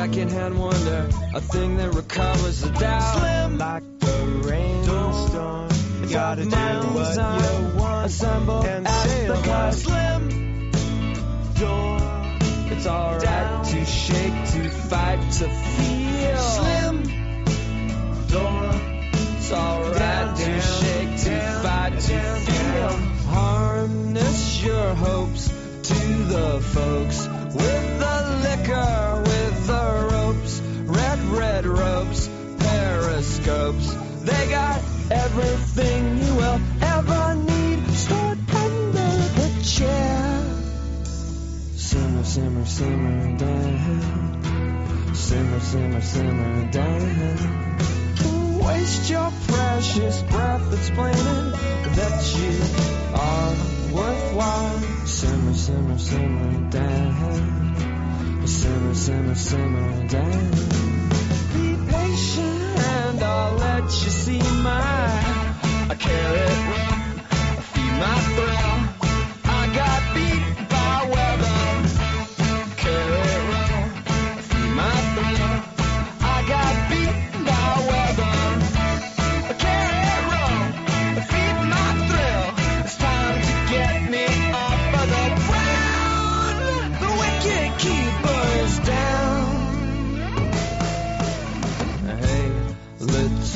secondhand wonder, a thing that recovers the doubt. Slim like the rainstorm. You gotta do what you want. Assemble and sail the the slim door. It's alright Down. to shake, to fight, to feel. Slim door. It's alright to down, shake, to down, fight, to feel. Harness your hopes to the folks with the liquor, periscopes. They got everything you will ever need stored under the chair. Simmer, simmer, simmer down. Simmer, simmer, simmer down. Don't waste your precious breath explaining that you are worthwhile. Simmer, simmer, simmer down. Simmer, simmer, simmer down. I'll let you see my a carrot run, feed my thrill. I got beat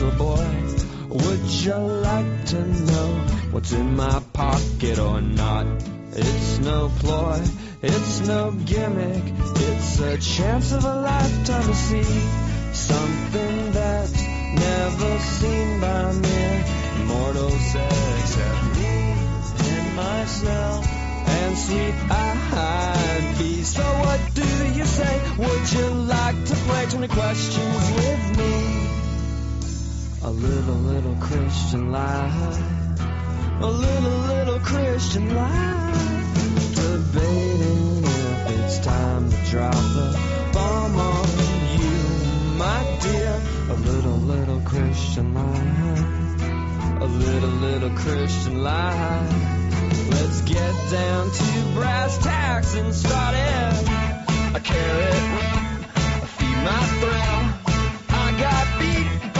little boy, would you like to know what's in my pocket or not? It's no ploy, it's no gimmick, it's a chance of a lifetime to see something that's never seen by mere mortals except me and myself and sweet eyed peas. So what do you say? Would you like to play 20 questions with me? A little, little Christian life. A little, little Christian life. Debating if it's time to drop the bomb on you, my dear. A little, little Christian life. A little, little Christian life. Let's get down to brass tacks and start it. A carrot run, feed my thrill. I got beat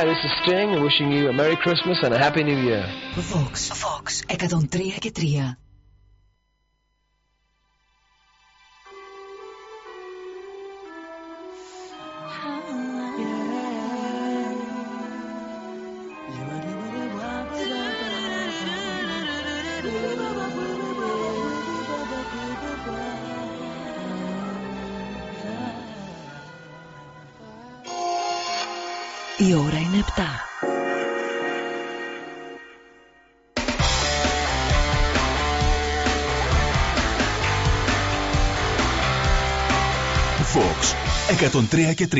Hi, this is Sting wishing you a Merry Christmas and a Happy New Year. Vox, Vox 103 και 3. 103 και 3.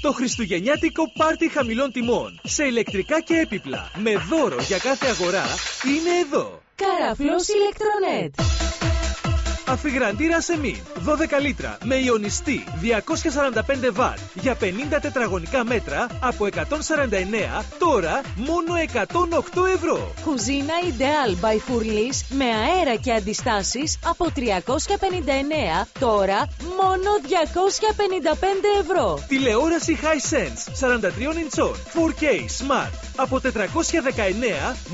Το Χριστουγεννιάτικο πάρτι χαμηλών τιμών σε ηλεκτρικά και έπιπλα με δώρο για κάθε αγορά είναι εδώ. Καραφλός ηλεκτρονέτ. Αφιγραντήρα σεμίν 12 λίτρα με ιονιστή 245 βατ για 50 τετραγωνικά μέτρα από 149 τώρα μόνο 108 ευρώ. Κουζίνα Ideal by Furlis με αέρα και αντιστάσεις από 359 τώρα μόνο 255 ευρώ. Τηλεόραση Hisense 43 ιντσών 4K Smart από 419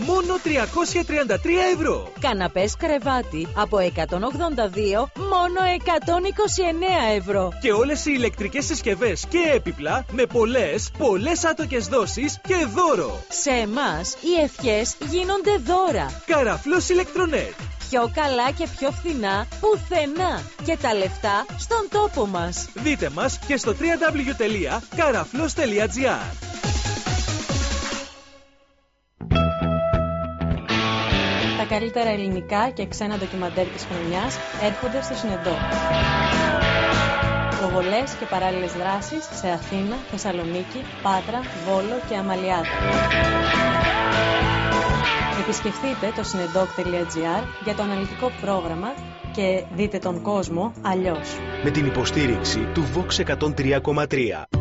μόνο 333 ευρώ. Καναπές κρεβάτι από 182 μόνο 129 ευρώ. Και όλες οι ηλεκτρικές συσκευές και έπιπλα με πολλές, πολλές άτοκες δόσεις και δώρο. Σε εμάς οι ευχές γίνονται δώρα. Καραφλός ηλεκτρονέτ. Πιο καλά και πιο φθηνά πουθενά. Και τα λεφτά στον τόπο μας. Δείτε μας και στο www.karaflos.gr καλύτερα ελληνικά και ξένα ντοκιμαντέρ της χρονιάς έρχονται στο Συνεντό. Προβολές και παράλληλες δράσεις σε Αθήνα, Θεσσαλονίκη, Πάτρα, Βόλο και Αμαλιάτα. Επισκεφτείτε το συνεντόκ.gr για το αναλυτικό πρόγραμμα και δείτε τον κόσμο αλλιώς. Με την υποστήριξη του Vox 103,3.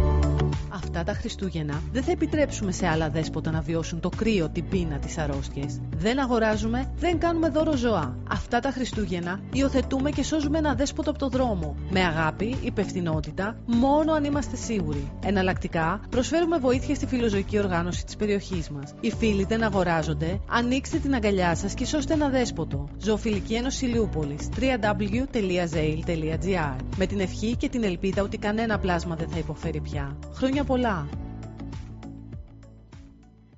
Αυτά τα Χριστούγεννα δεν θα επιτρέψουμε σε άλλα δέσποτα να βιώσουν το κρύο, την πείνα, τις αρρώστιες. Δεν αγοράζουμε, δεν κάνουμε δώρο ζωά. Αυτά τα Χριστούγεννα υιοθετούμε και σώζουμε ένα δέσποτο από το δρόμο. Με αγάπη, υπευθυνότητα, μόνο αν είμαστε σίγουροι. Εναλλακτικά, προσφέρουμε βοήθεια στη φιλοζωική οργάνωση της περιοχής μας. Οι φίλοι δεν αγοράζονται, ανοίξτε την αγκαλιά σας και σώστε ένα δέσποτο. Ζωοφιλική Ένωση Ηλιούπολη www.zail.gr Με την ευχή και την ελπίδα ότι κανένα πλάσμα δεν θα υποφέρει πια. Χρόνια πολλά!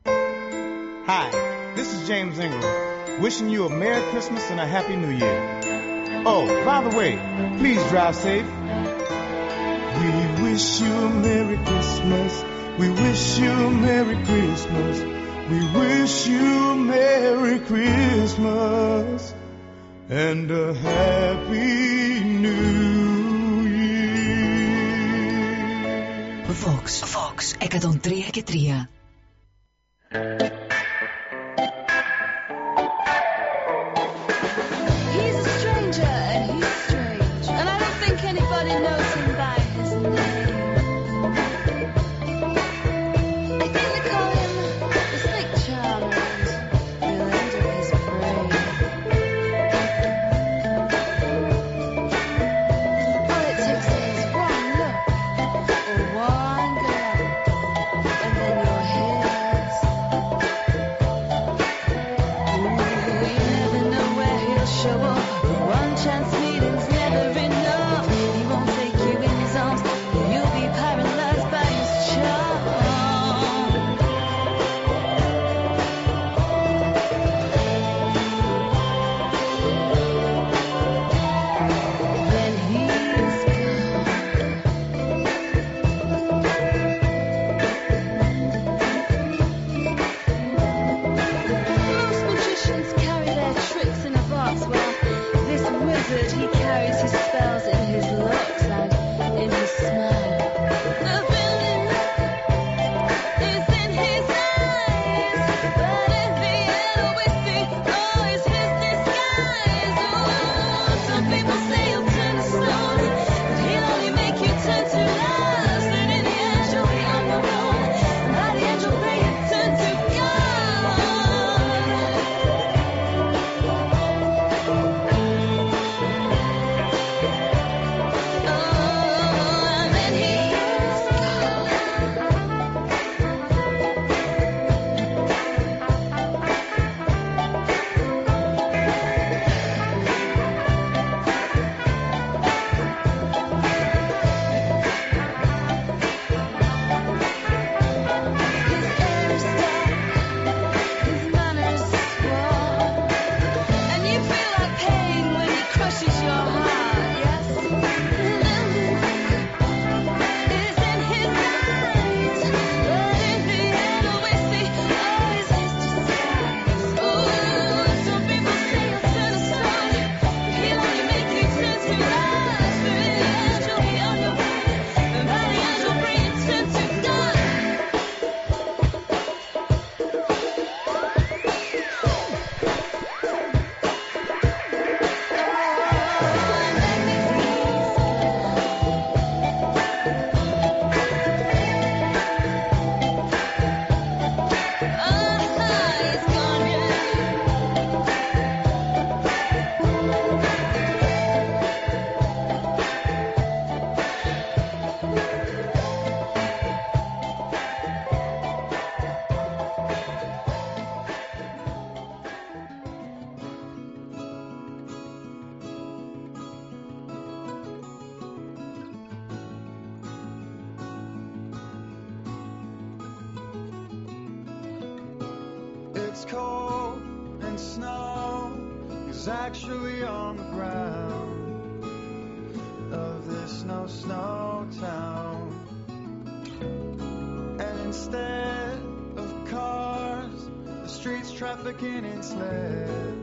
Hi, this is James Ingram, wishing you a Merry Christmas and a Happy New Year. Oh, by the way, please drive safe. We wish you a Merry Christmas. We wish you a Merry Christmas. We wish you a Merry Christmas and a Happy New Year. Vox, Vox 103 και 3. It's cold and snow is actually on the ground of this no snow town. And instead of cars, the streets trafficking in sleds.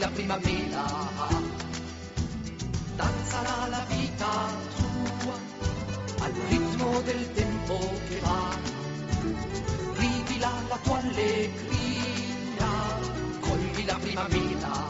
la primavera. Danzerà la vita tua al ritmo del tempo che va. Rivila la tua allegria, cogli la primavera.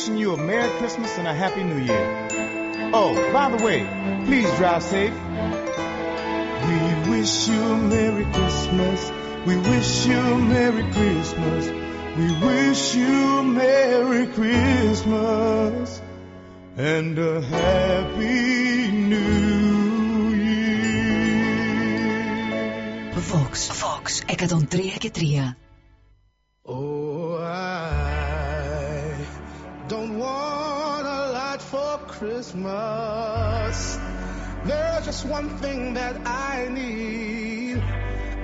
wishing you a Merry Christmas and a Happy New Year. Oh, by the way, please drive safe. We wish you a Merry Christmas. We wish you a Merry Christmas. We wish you a Merry Christmas and a Happy New Year. Vox. Vox 103 και 3. There's just one thing that I need.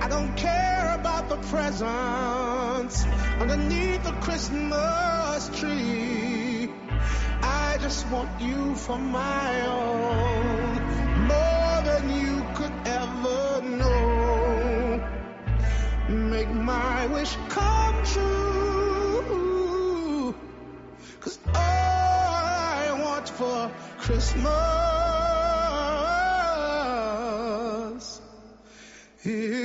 I don't care about the presents underneath the Christmas tree. I just want you for my own, more than you could ever know make my wish come true. Cause all I want for Christmas here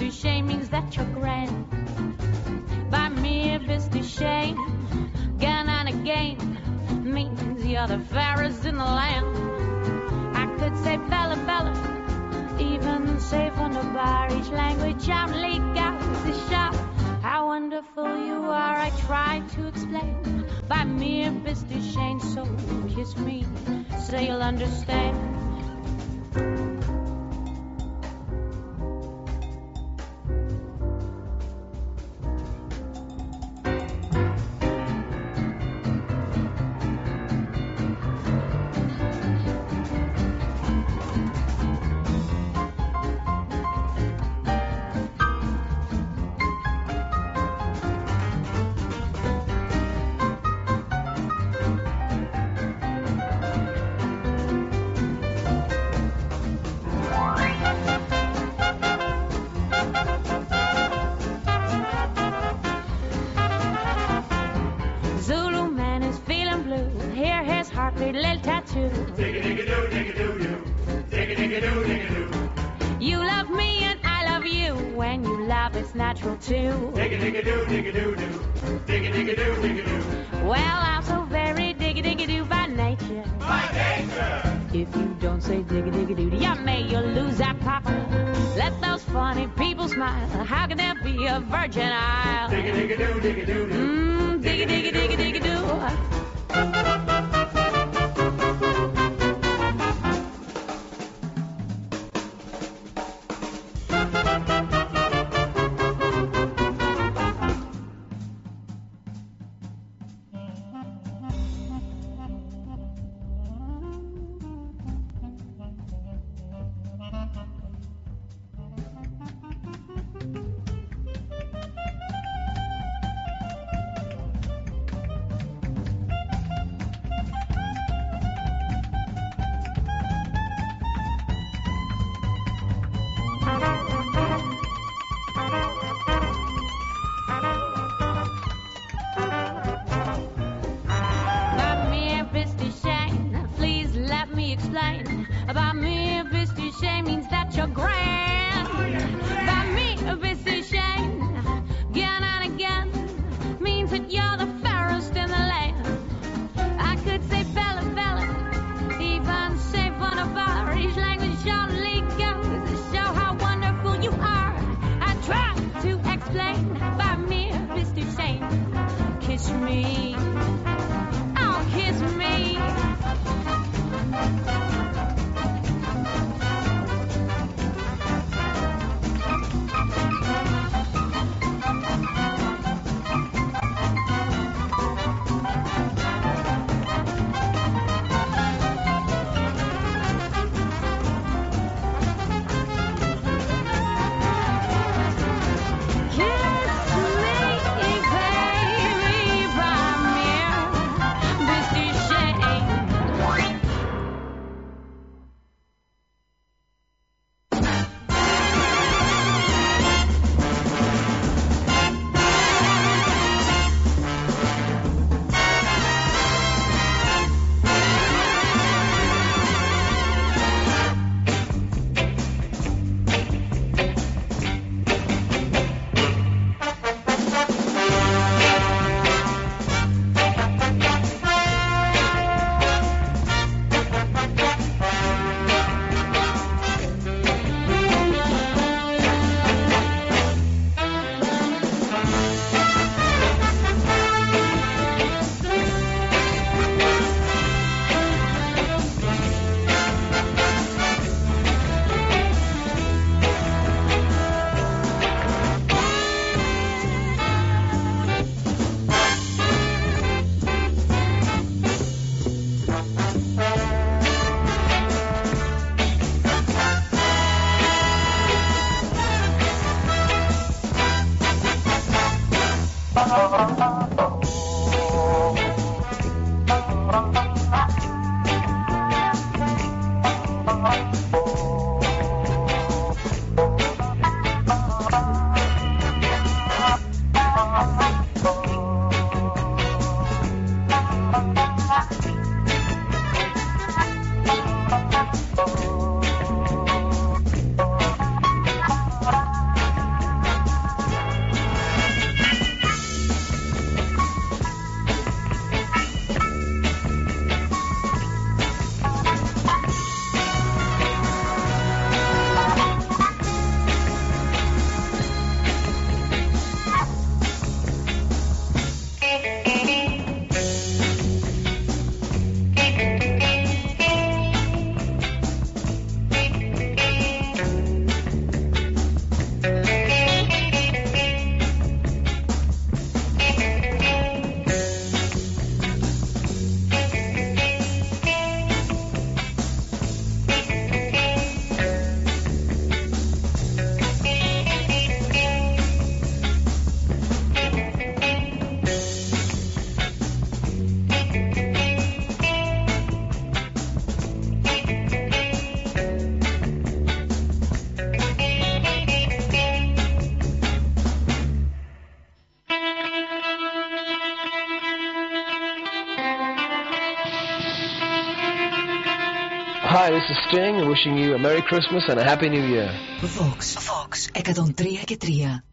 to share. Hi, this is Sting wishing you a Merry Christmas and a Happy New Year. Vox. Vox 103 και 3.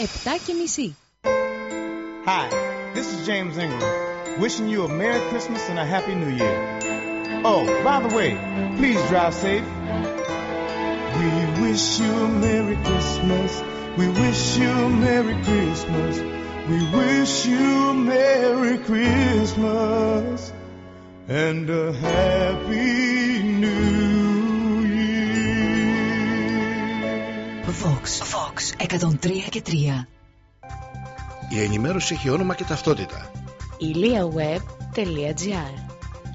7 και μισή. Hi, this is James Ingram, wishing you a Merry Christmas and a Happy New Year. Oh, by the way, please drive safe. We wish you a Merry Christmas. We wish you a Merry Christmas. We wish you a Merry Christmas and a Happy Vox. Vox 103 και 3. Η ενημέρωση έχει όνομα και ταυτότητα. iliaweb.gr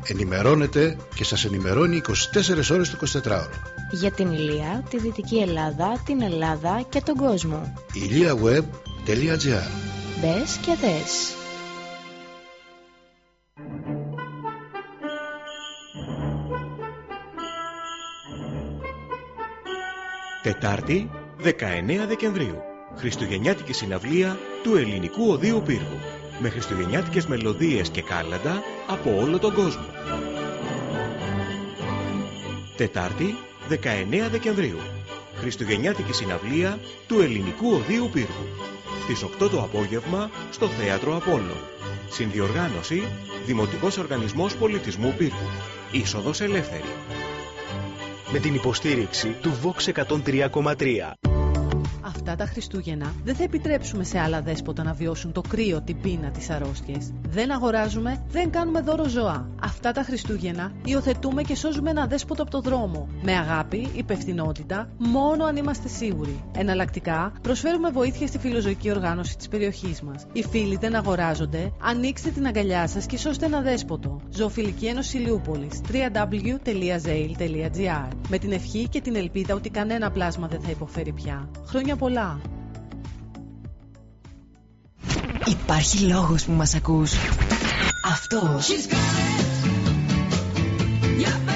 Ενημερώνετε και σας ενημερώνει 24 ώρες το 24ωρο. Για την Ηλία, τη Δυτική Ελλάδα, την Ελλάδα και τον κόσμο. iliaweb.gr Μπες και δες. Τετάρτη, 19 Δεκεμβρίου. Χριστουγεννιάτικη συναυλία του Ελληνικού Οδείου Πύργου. Με χριστουγεννιάτικες μελωδίες και κάλαντα από όλο τον κόσμο. Τετάρτη, 19 Δεκεμβρίου. Χριστουγεννιάτικη συναυλία του Ελληνικού Οδείου Πύργου. Στις 8 το απόγευμα στο Θέατρο Απόλλων. Συνδιοργάνωση Δημοτικός Οργανισμός Πολιτισμού Πύργου. Είσοδος ελεύθερη. Με την υποστήριξη του Vox 103,3. Αυτά τα Χριστούγεννα δεν θα επιτρέψουμε σε άλλα δέσποτα να βιώσουν το κρύο, την πείνα, τις αρρώστιες. Δεν αγοράζουμε, δεν κάνουμε δώρο ζώα. Αυτά τα Χριστούγεννα υιοθετούμε και σώζουμε ένα δέσποτο από το δρόμο. Με αγάπη, υπευθυνότητα, μόνο αν είμαστε σίγουροι. Εναλλακτικά, προσφέρουμε βοήθεια στη φιλοζωική οργάνωση της περιοχής μας. Οι φίλοι δεν αγοράζονται, ανοίξτε την αγκαλιά σας και σώστε ένα δέσποτο. Ζωοφιλική Ένωση Ηλιούπολη. www.zail.gr Με την ευχή και την ελπίδα ότι κανένα πλάσμα δεν θα υποφέρει πια. Χρόνια πολλά! Υπάρχει λόγος που μας ακούς. Αυτός. Και αυτός.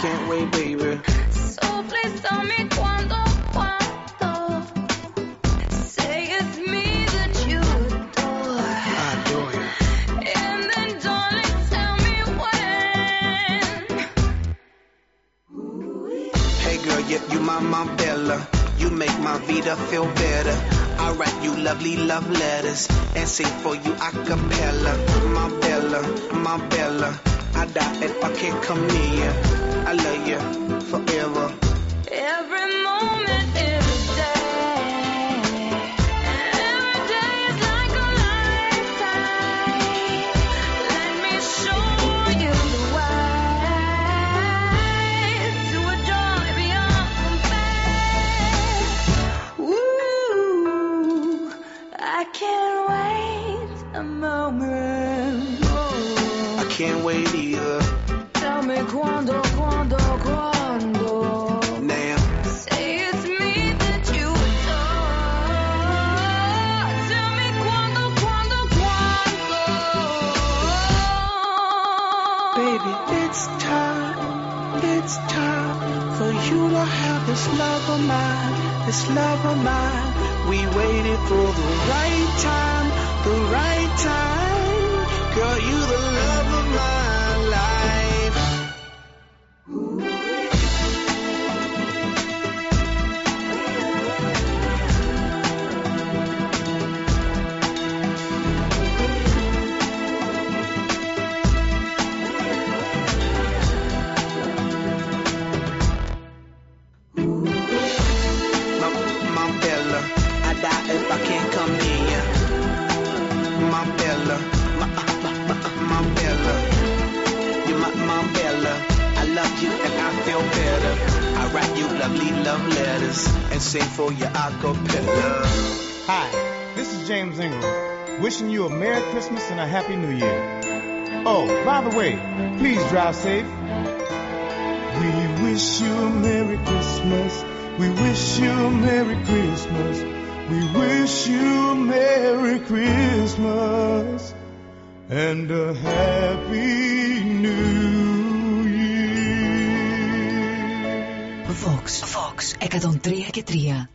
can't wait, baby. So please tell me cuando, cuando. Say it's me that you adore. I adore you. And then, darling, tell me when. Hey, girl, yep, you my, my Bella. You make my vida feel better. I write you lovely love letters and sing for you a cappella. My Bella, my Bella. I die if I can't come near. I love you forever. This love of mine, this love of mine. We waited for the right time, the right time. Hi, this is James Ingram, wishing you a Merry Christmas and a Happy New Year. Oh, by the way, please drive safe. We wish you a Merry Christmas. We wish you a Merry Christmas. We wish you a Merry Christmas and a Happy New Year. Vox, Vox 103 και 3.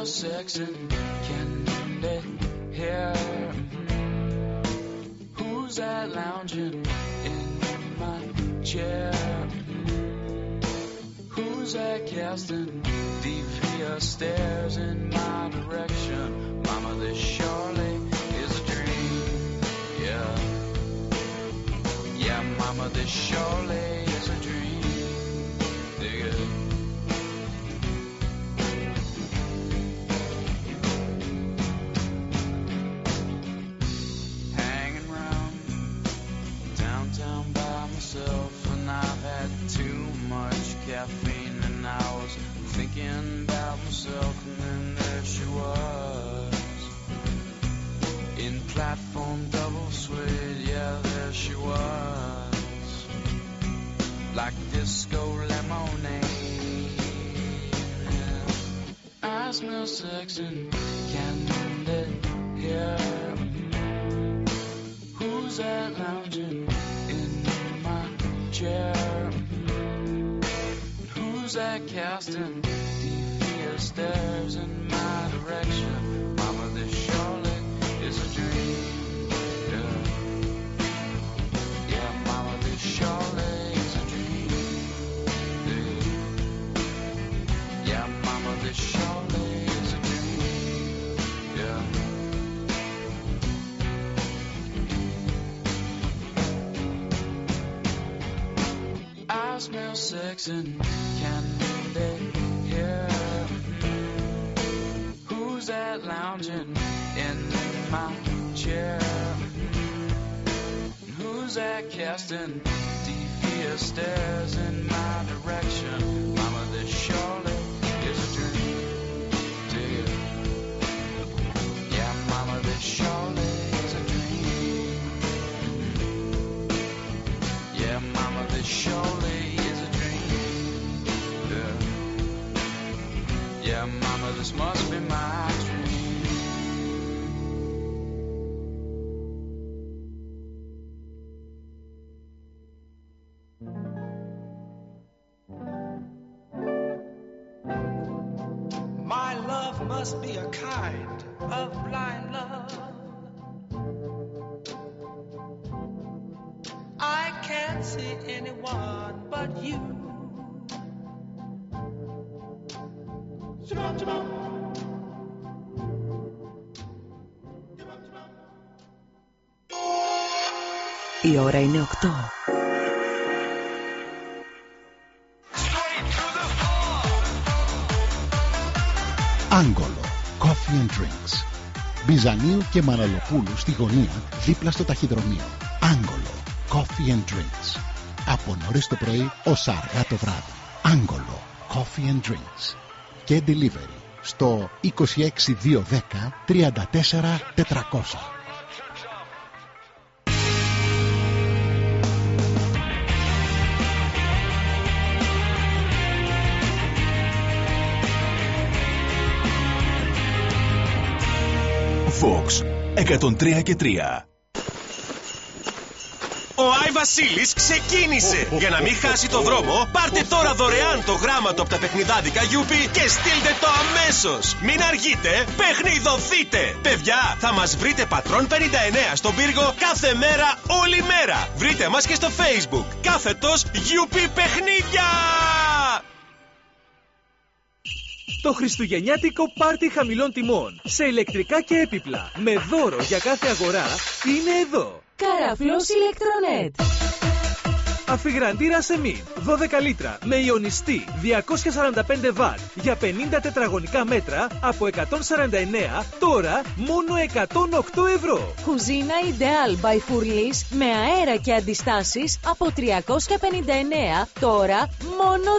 real and can it here. Who's that lounging in my chair? Who's that casting devious stares in my direction? Mama, this surely is a dream. Yeah. Yeah, mama, this surely Jackson. Η ώρα είναι 8. Άγγολο, coffee and drinks. Μπιζανίου και Μαραλοπούλου στη γωνία δίπλα στο ταχυδρομείο. Άγγολο, coffee and drinks. Από νωρίς το πρωί ως αργά το βράδυ. Άγγολο, coffee and drinks. Και delivery στο 26210 34 400. Fox 103 και 3. Ο Άι Βασίλης ξεκίνησε! Για να μην χάσει το δρόμο, πάρτε τώρα δωρεάν το γράμμα του από τα παιχνιδάδικα Γιούπι και στείλτε το αμέσως! Μην αργείτε, παιχνιδοθείτε! Παιδιά, θα μας βρείτε πατρόν 59 στον πύργο κάθε μέρα, όλη μέρα! Βρείτε μας και στο Facebook, κάθετος Γιούπι Παιχνίδια! Το Χριστουγεννιάτικο πάρτι χαμηλών τιμών σε ηλεκτρικά και έπιπλα με δώρο για κάθε αγορά είναι εδώ. Καραφλός ηλεκτρονέτ. Αφιγραντήρα σεμί 12 λίτρα με ιονιστή 245 βατ για 50 τετραγωνικά μέτρα από 149 τώρα μόνο 108 ευρώ. Κουζίνα Ideal by Furlis με αέρα και αντιστάσεις από 359 τώρα μόνο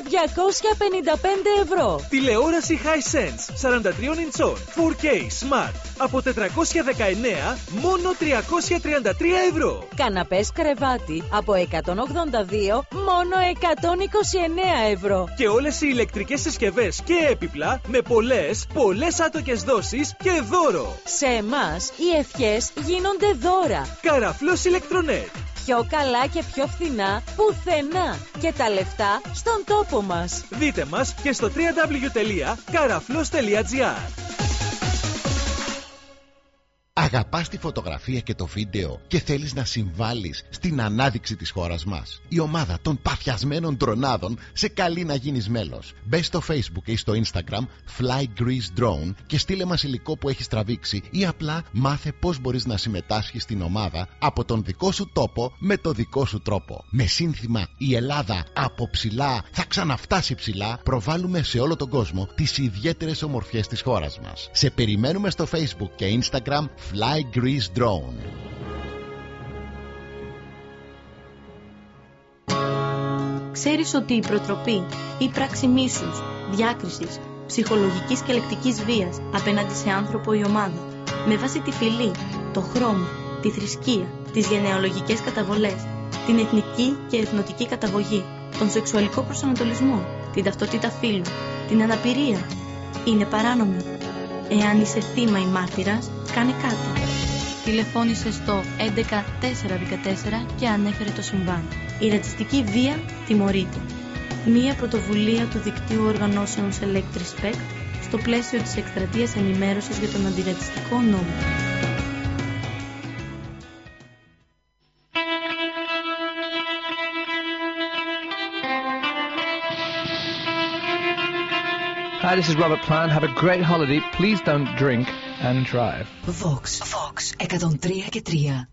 255 ευρώ. Τηλεόραση Hisense 43 ιντσών 4K Smart από 419 μόνο 333 ευρώ. Καναπές κρεβάτι από 182 μόνο 129 ευρώ. Και όλες οι ηλεκτρικές συσκευές και έπιπλα με πολλές, πολλές άτοκες δόσεις και δώρο. Σε εμάς οι ευχές γίνονται δώρα. Καραφλός ηλεκτρονέτ. Πιο καλά και πιο φθηνά πουθενά. Και τα λεφτά στον τόπο μας. Δείτε μας και στο www.karaflos.gr Αγαπάς τη φωτογραφία και το βίντεο και θέλεις να συμβάλλεις στην ανάδειξη της χώρας μας. Η ομάδα των παθιασμένων τρονάδων σε καλεί να γίνεις μέλος. Μπε στο facebook ή στο instagram Fly Greece Drone και στείλε μας υλικό που έχεις τραβήξει ή απλά μάθε πώς μπορείς να συμμετάσχεις στην ομάδα από τον δικό σου τόπο με το δικό σου τρόπο. Με σύνθημα «Η Ελλάδα από ψηλά θα ξαναφτάσει ψηλά» προβάλλουμε σε όλο τον κόσμο τις ιδιαίτερες ομορφιές της χώρας μας. Σε περιμένουμε στο facebook και instagram Fly Greece Drone. Ξέρεις ότι η προτροπή ή πράξη μίσους, διάκρισης, ψυχολογικής και λεκτικής βίας απέναντι σε άνθρωπο ή ομάδα, με βάση τη φυλή, το χρώμα, τη θρησκεία, τις γενεαλογικές καταβολές, την εθνική και εθνοτική καταγωγή, τον σεξουαλικό προσανατολισμό, την ταυτότητα φύλου, την αναπηρία, είναι παράνομη. Εάν είσαι θύμα ή μάρτυρας, κάνε κάτι. Τηλεφώνησε στο 11414 και ανέφερε το συμβάν. Η ρατσιστική βία τιμωρείται. Μία πρωτοβουλία του δικτύου οργανώσεων Select Respect στο πλαίσιο της εκστρατείας ενημέρωσης για τον αντιρατσιστικό νόμο. Hi, this is Robert Plant. Have a great holiday. Please don't drink and drive. Vox. Vox 103 και 3.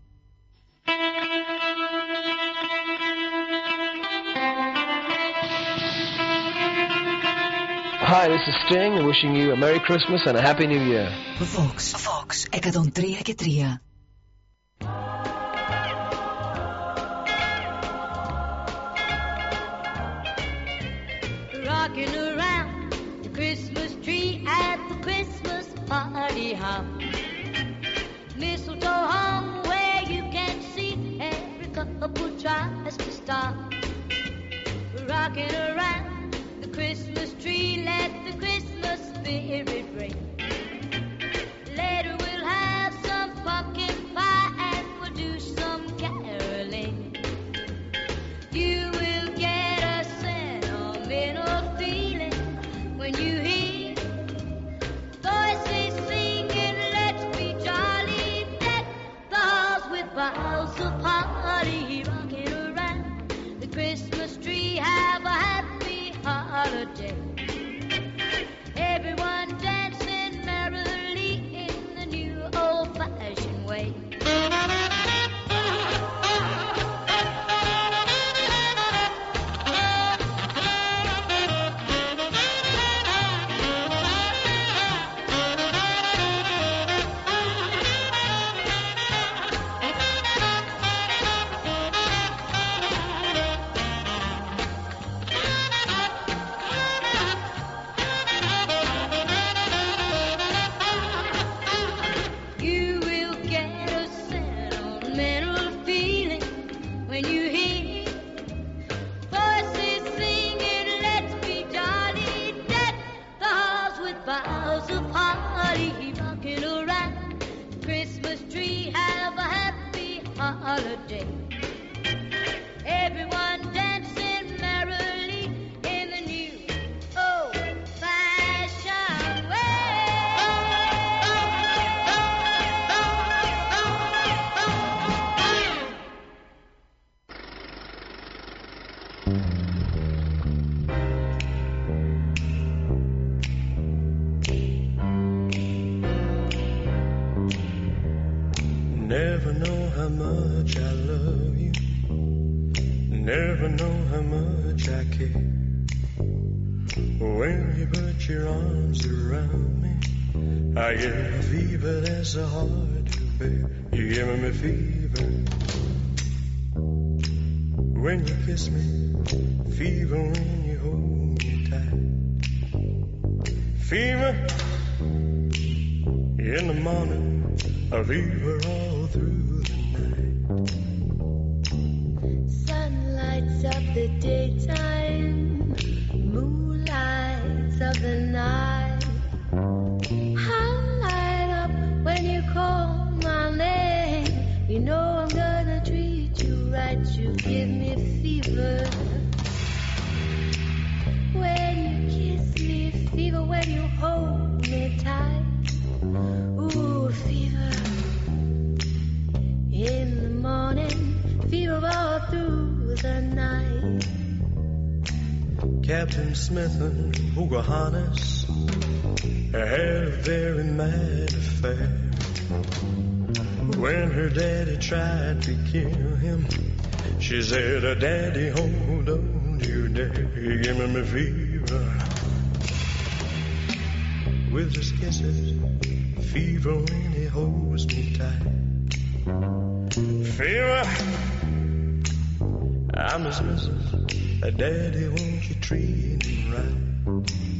Hi, this is Sting wishing you a Merry Christmas and a Happy New Year. Vox. Vox 103 και 3. Tries to stop. Rocking around the Christmas tree, let the Christmas spirit ring. Later we'll have some pumpkin pie and we'll do some caroling. You will get a sentimental feeling when you hear voices singing, let's be jolly, deck the halls with boughs of holly, el fin. Smith and Hugo Hannes had a very mad affair. When her daddy tried to kill him, she said, Daddy, hold on, you dare give me my fever. With his kisses, fever when he holds me tight. Fever, I'm his missus. Daddy, won't you treat me right?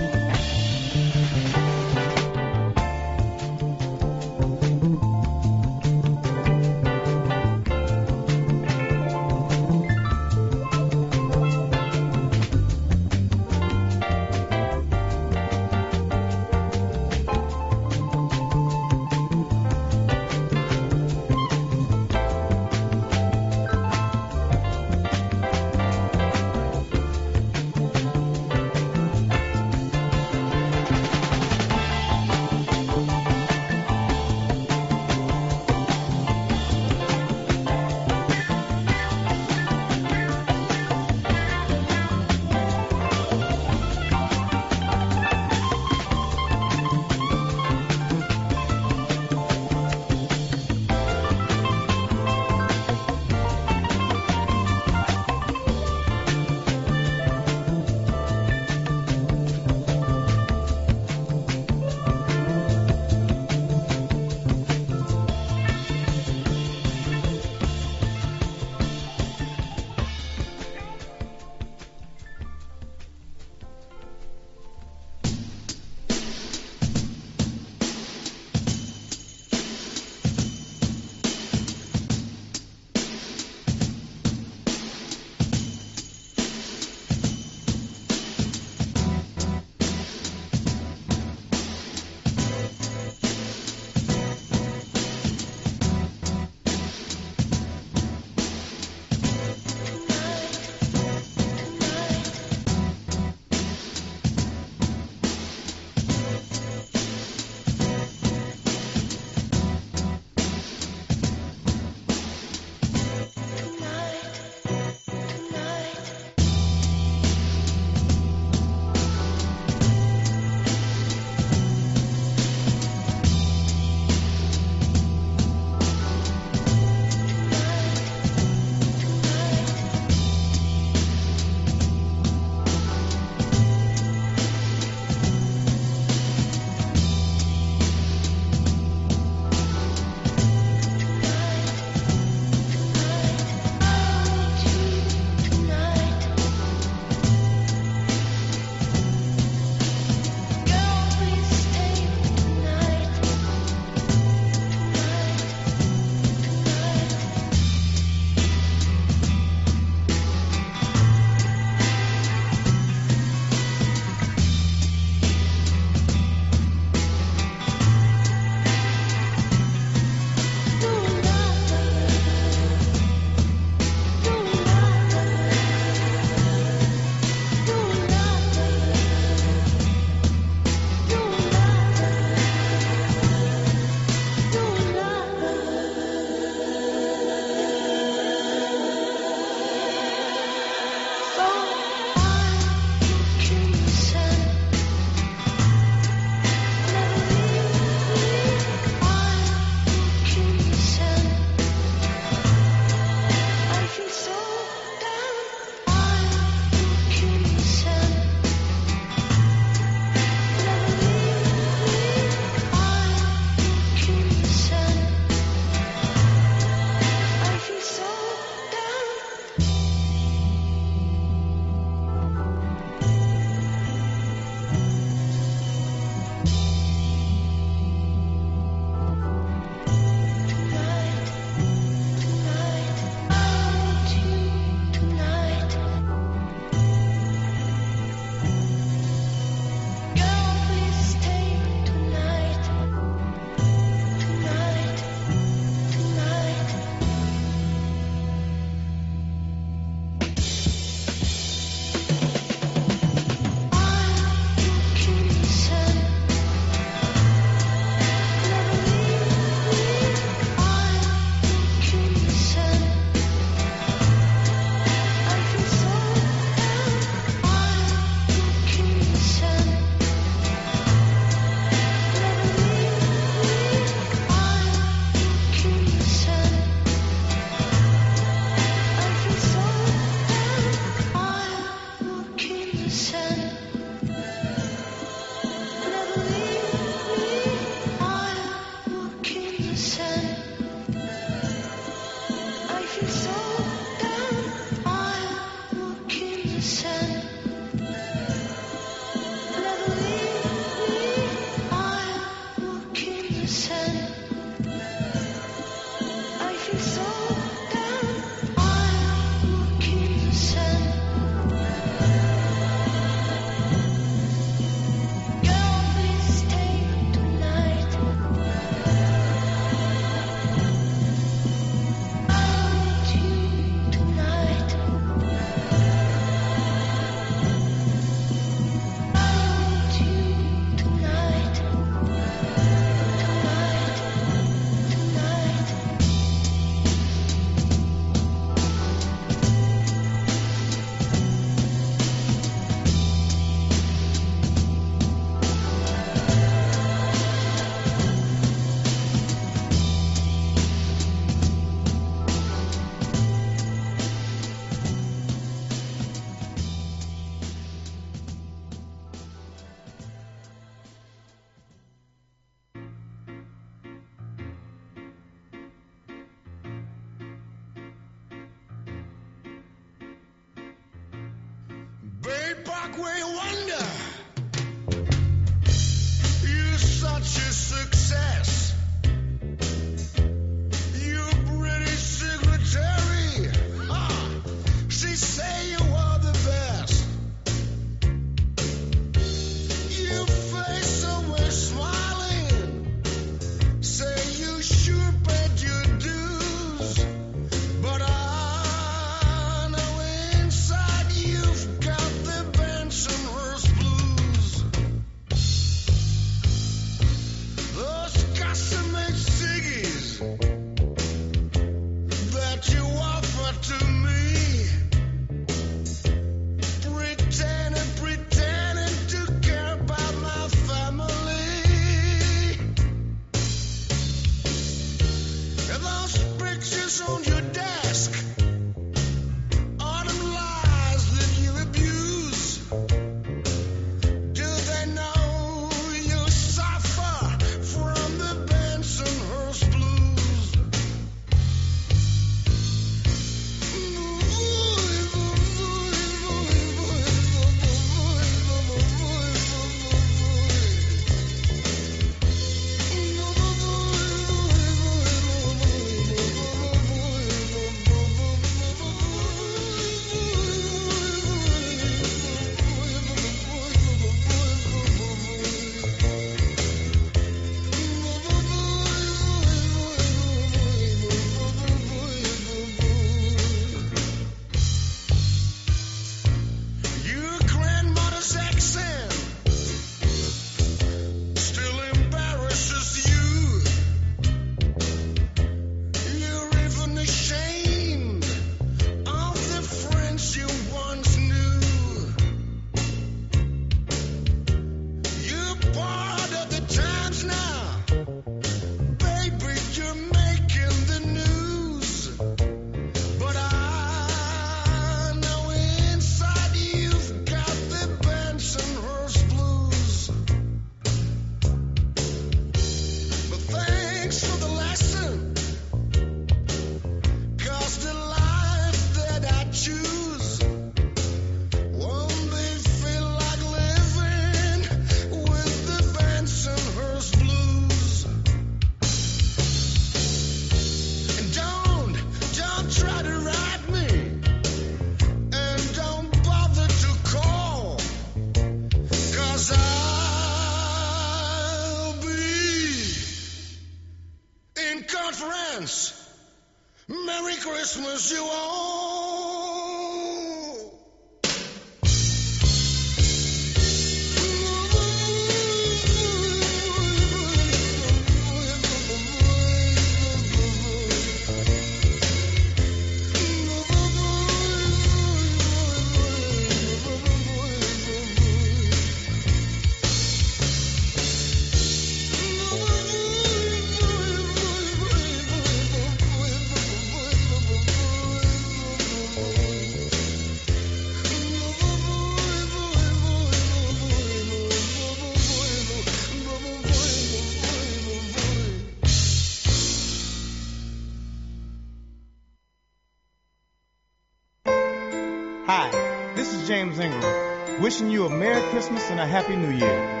James Ingram, wishing you a Merry Christmas and a Happy New Year.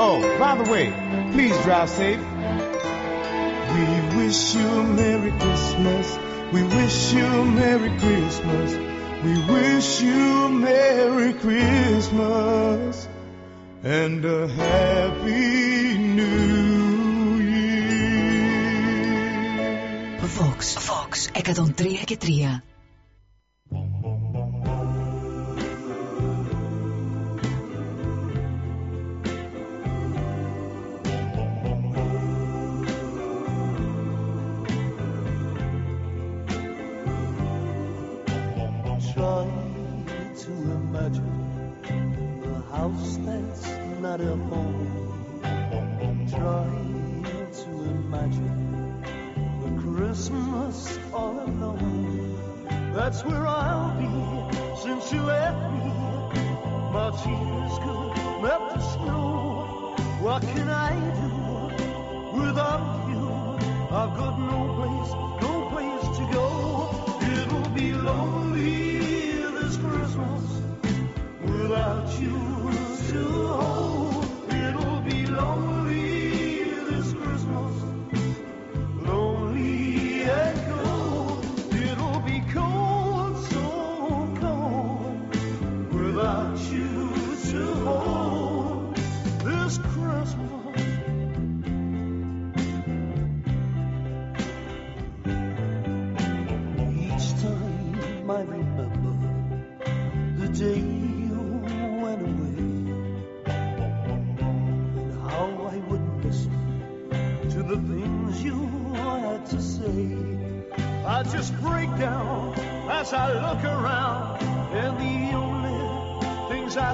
Oh, by the way, please drive safe. We wish you a Merry Christmas. We wish you a Merry Christmas. We wish you a Merry Christmas and a Happy New Year. Vox, Vox 103 και 3.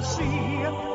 see.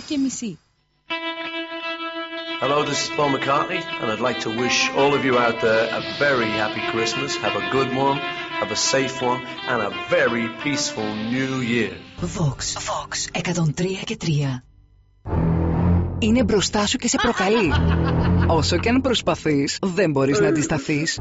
Και μισή. Hello, this is Paul McCartney, and I'd like to wish all of you out there a very happy Christmas. Have a good one, have a safe one, and a very peaceful new year. Vox, Vox 103 και 3. Είναι μπροστά σου και σε προκαλεί. Όσο και αν προσπαθείς, δεν μπορείς να αντισταθείς.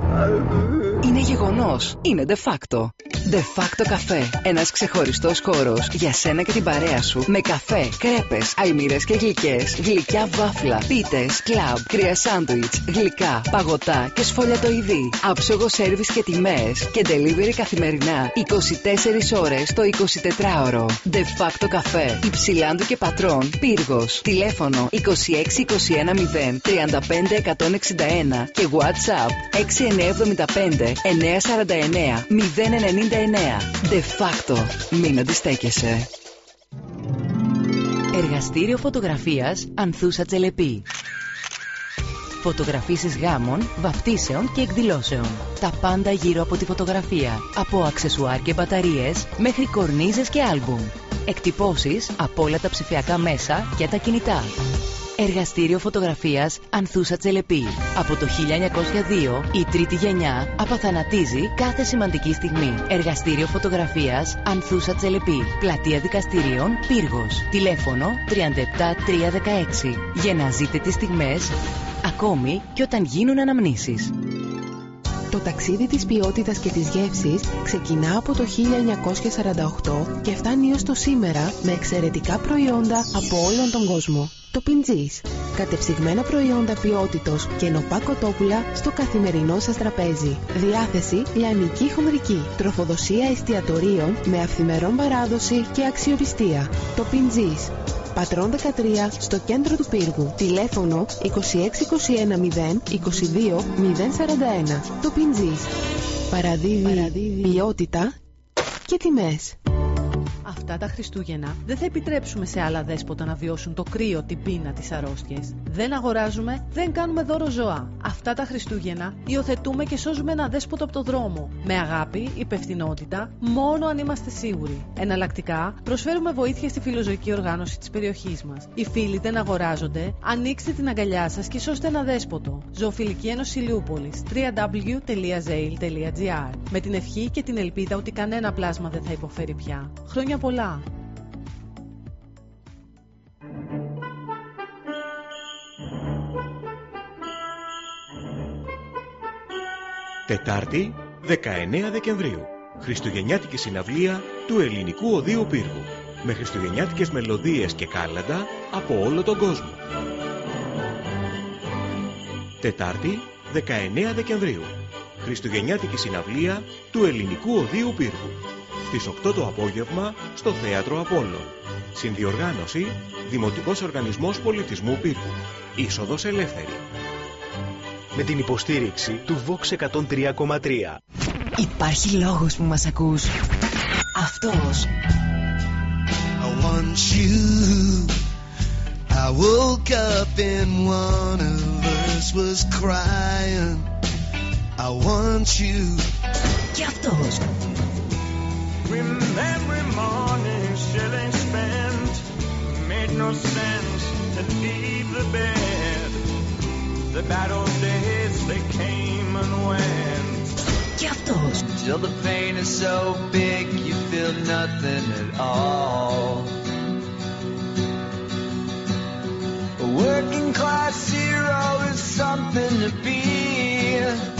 Είναι γεγονός. Είναι de facto. De facto καφέ. Ένας ξεχωριστός χώρος για σένα και την παρέα σου. Με καφέ, κρέπες, αλμύρες και γλυκές, γλυκιά βάφλα, πίτες, κλαμπ, κρύα σάντουιτς, γλυκά, παγωτά και σφολιατοειδή. Άψογο σέρβις και τιμές και delivery καθημερινά 24 ώρες το 24ωρο. De facto καφέ. Υψηλάντου και πατρών. Πύργος. Τηλέφωνο 2621 0 35 161 και WhatsApp 6975 949 099. De facto. Μην αντιστέκεσαι. Εργαστήριο φωτογραφίας Ανθούσα Τσελεπή. Φωτογραφίσεις γάμων, βαφτίσεων και εκδηλώσεων. Τα πάντα γύρω από τη φωτογραφία. Από αξεσουάρ και μπαταρίες μέχρι κορνίζες και άλμπουμ. Εκτυπώσεις από όλα τα ψηφιακά μέσα και τα κινητά. Εργαστήριο φωτογραφίας Ανθούσα Τσελεπή. Από το 1902 η τρίτη γενιά απαθανατίζει κάθε σημαντική στιγμή. Εργαστήριο φωτογραφίας Ανθούσα Τσελεπή. Πλατεία δικαστηρίων Πύργος. Τηλέφωνο 37316. Για να ζείτε τις στιγμές ακόμη και όταν γίνουν αναμνήσεις. Το ταξίδι της ποιότητας και της γεύσης ξεκινά από το 1948 και φτάνει ως το σήμερα με εξαιρετικά προϊόντα από όλον τον κόσμο. Το Πιντζής. Κατεψυγμένα προϊόντα ποιότητος και νοπά κοτόπουλα στο καθημερινό σας τραπέζι. Διάθεση λιανική χονδρική. Τροφοδοσία εστιατορίων με αυθημερών παράδοση και αξιοπιστία. Το Πιντζής. Πατρών 13 στο κέντρο του πύργου. Τηλέφωνο 2621 0 22 041. Το Πιντζής. Παραδίδει, ποιότητα και τιμές. Αυτά τα Χριστούγεννα δεν θα επιτρέψουμε σε άλλα δέσποτα να βιώσουν το κρύο, την πείνα, τις αρρώστιες. Δεν αγοράζουμε, δεν κάνουμε δώρο ζωά. Αυτά τα Χριστούγεννα υιοθετούμε και σώζουμε ένα δέσποτο από το δρόμο. Με αγάπη, υπευθυνότητα, μόνο αν είμαστε σίγουροι. Εναλλακτικά, προσφέρουμε βοήθεια στη φιλοζωική οργάνωση της περιοχής μας. Οι φίλοι δεν αγοράζονται, ανοίξτε την αγκαλιά σας και σώστε ένα δέσποτο. Ζωοφιλική Ένωση Ηλιούπολης www.zail.gr Με την ευχή και την ελπίδα ότι κανένα πλάσμα δεν θα υποφέρει πια. Χρόνια πολλά! Τετάρτη, 19 Δεκεμβρίου. Χριστουγεννιάτικη συναυλία του Ελληνικού Οδείου Πύργου. Με χριστουγεννιάτικες μελωδίες και κάλαντα από όλο τον κόσμο. Τετάρτη, 19 Δεκεμβρίου. Χριστουγεννιάτικη συναυλία του Ελληνικού Οδείου Πύργου. Στις 8 το απόγευμα στο Θέατρο Απόλλων. Συνδιοργάνωση Δημοτικός Οργανισμός Πολιτισμού Πύργου. Είσοδος ελεύθερη. Με την υποστήριξη του Vox 103,3. Υπάρχει λόγος που μας ακούς. Αυτός. I want you. I woke up and one of us was crying. I want you. Και αυτός. Every morning shilling spent made no sense to leave the bed. The bad old days they came and went. Και αυτός. Till the pain is so big you feel nothing at all. A working class hero is something to be.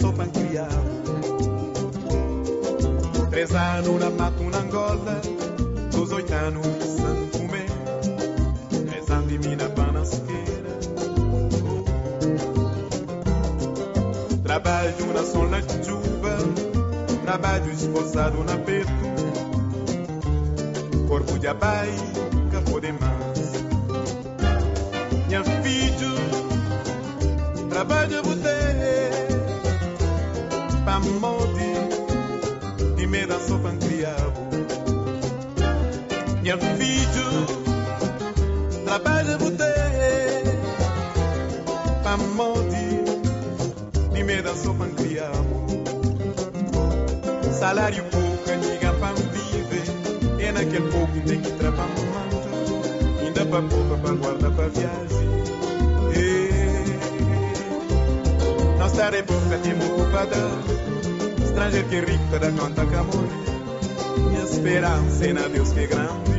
Sopa criado. Três anos na mato na Angola, dos oito anos de Santo Tomé, três anos de mina panasqueira. Trabalho na sol na chuva, trabalho esforçado na peito, corpo de abai, capo de mais. Minha filho, trabalho Minha filho, trabalho botei, pa modi, e me da sopa criado. Salário pouco, antiga para viver, é naquele pouco tem que trabalhar ainda para pouco para guardar para viagem. Nossa época tem muito ocupada, estrangeiro que é rico para conta com amor. Minha esperança é na Deus que é grande,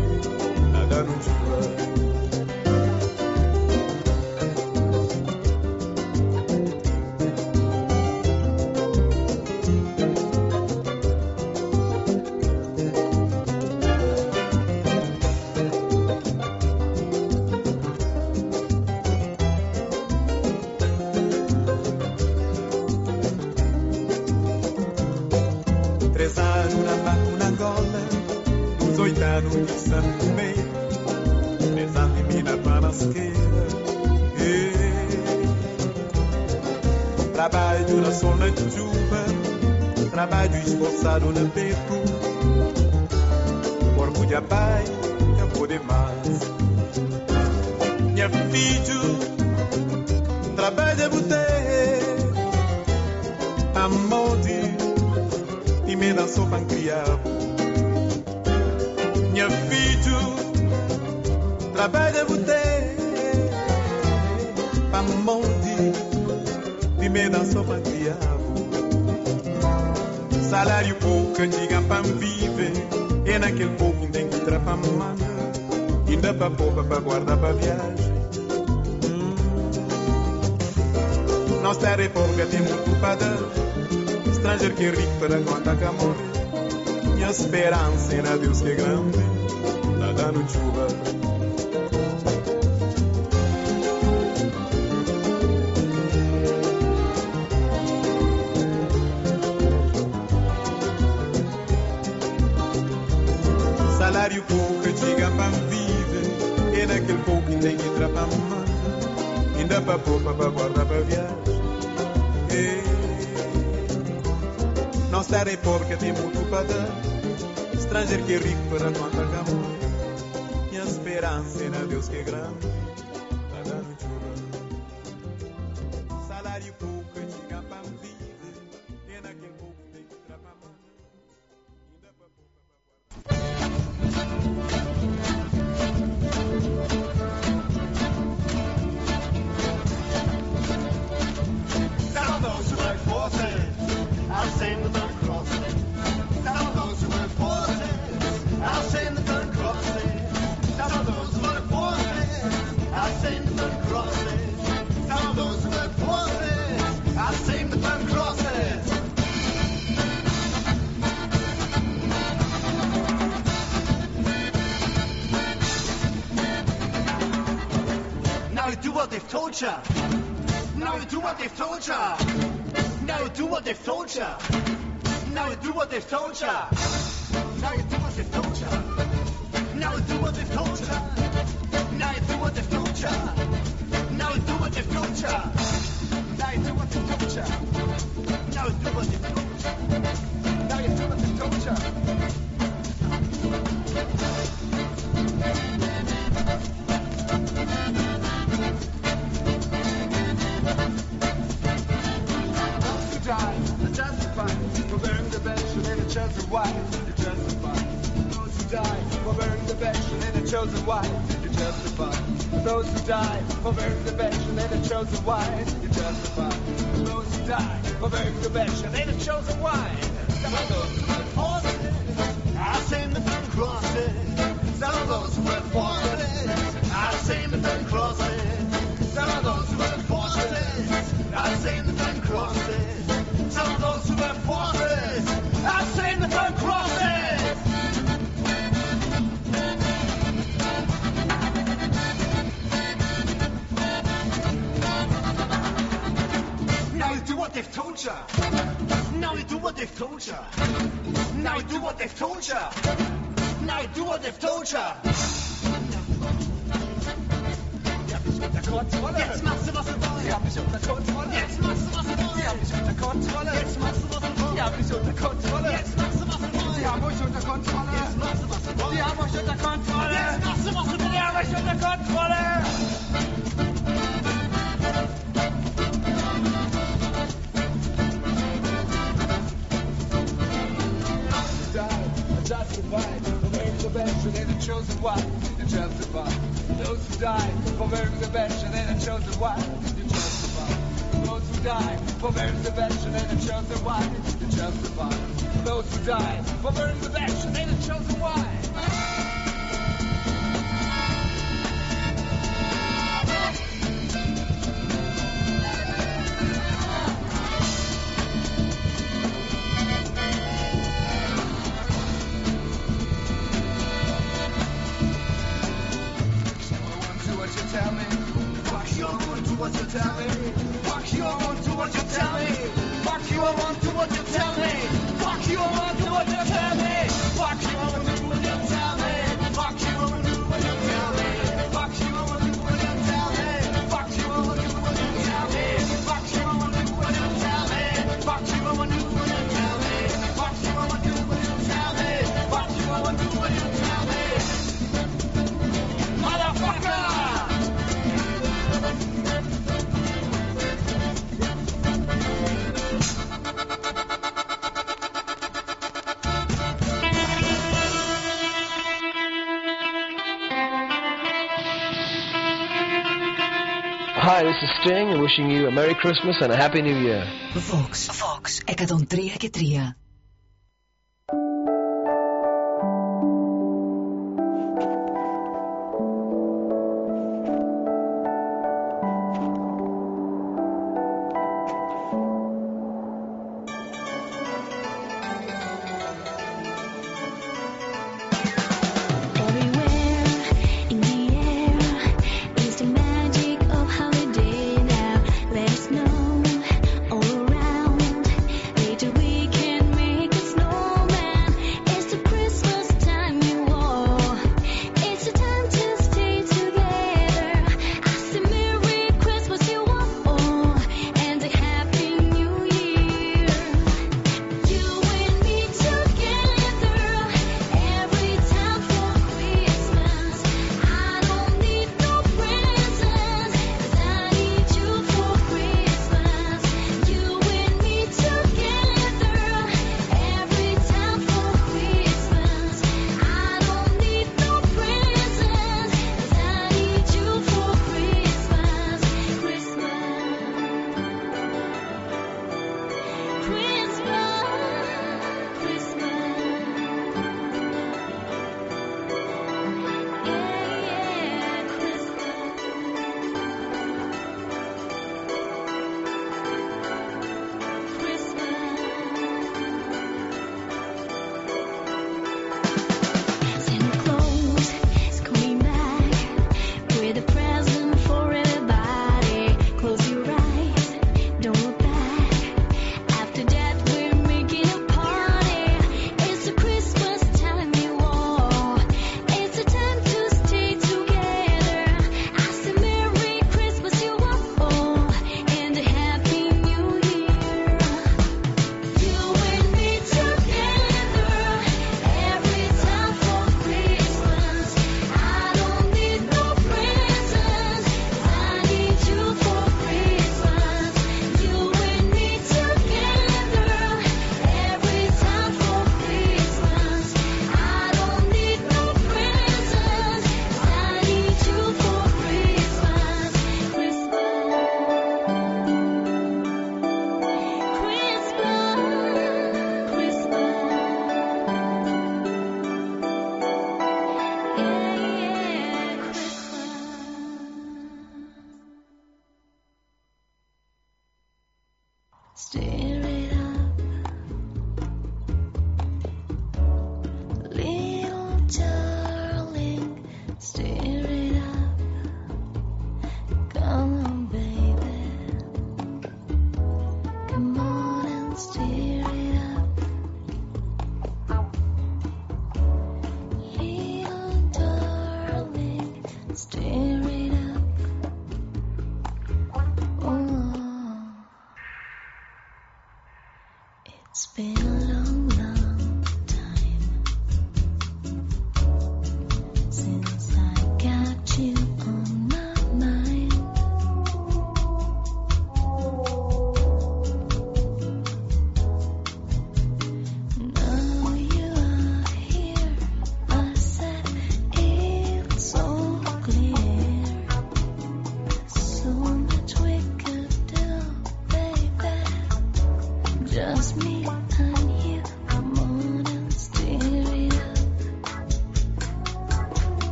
what they've told ya. Now do what they've told ya. Now do what they've told ya. confession and a chosen wine. You justify those who die for very confession and a chosen wine. Some of those who went horses, I seen the crosses. Some of those who went horses, I seen the from the crosses. Some of those who went horses, I seen the from crosses. Some of those who went horses. Told ya. Now you do what they've told ya. Now you do what they've told ya. Now you do what they've told ya. Kontrollen. Jetzt machst du, was du willst. Ja, vi ska ta kontrollen. Jetzt machst du, was du willst. Ja, vi ska ta kontrollen. Jetzt machst du, was du willst. Ja, vi ska ta kontrollen. Jetzt machst du, was du willst. Ja, vi ska ta kontrollen. Jetzt machst du, was du willst. Ja, vi ska ta kontrollen. Jetzt machst du, was du willst. Ja, vi ska ta kontrollen. Justified for the bench and then the chosen one. You're justified. Those who die for the bench and then the chosen one. You're justified. Those who die for the bench and then the chosen one. You're justified. Those who die for the bench and then the chosen one. is Sting and wishing you a Merry Christmas and a Happy New Year. Vox. Vox 103 και 3.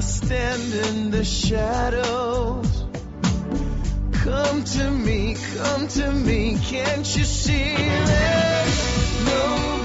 I stand in the shadows. Come to me, come to me, can't you see that? No.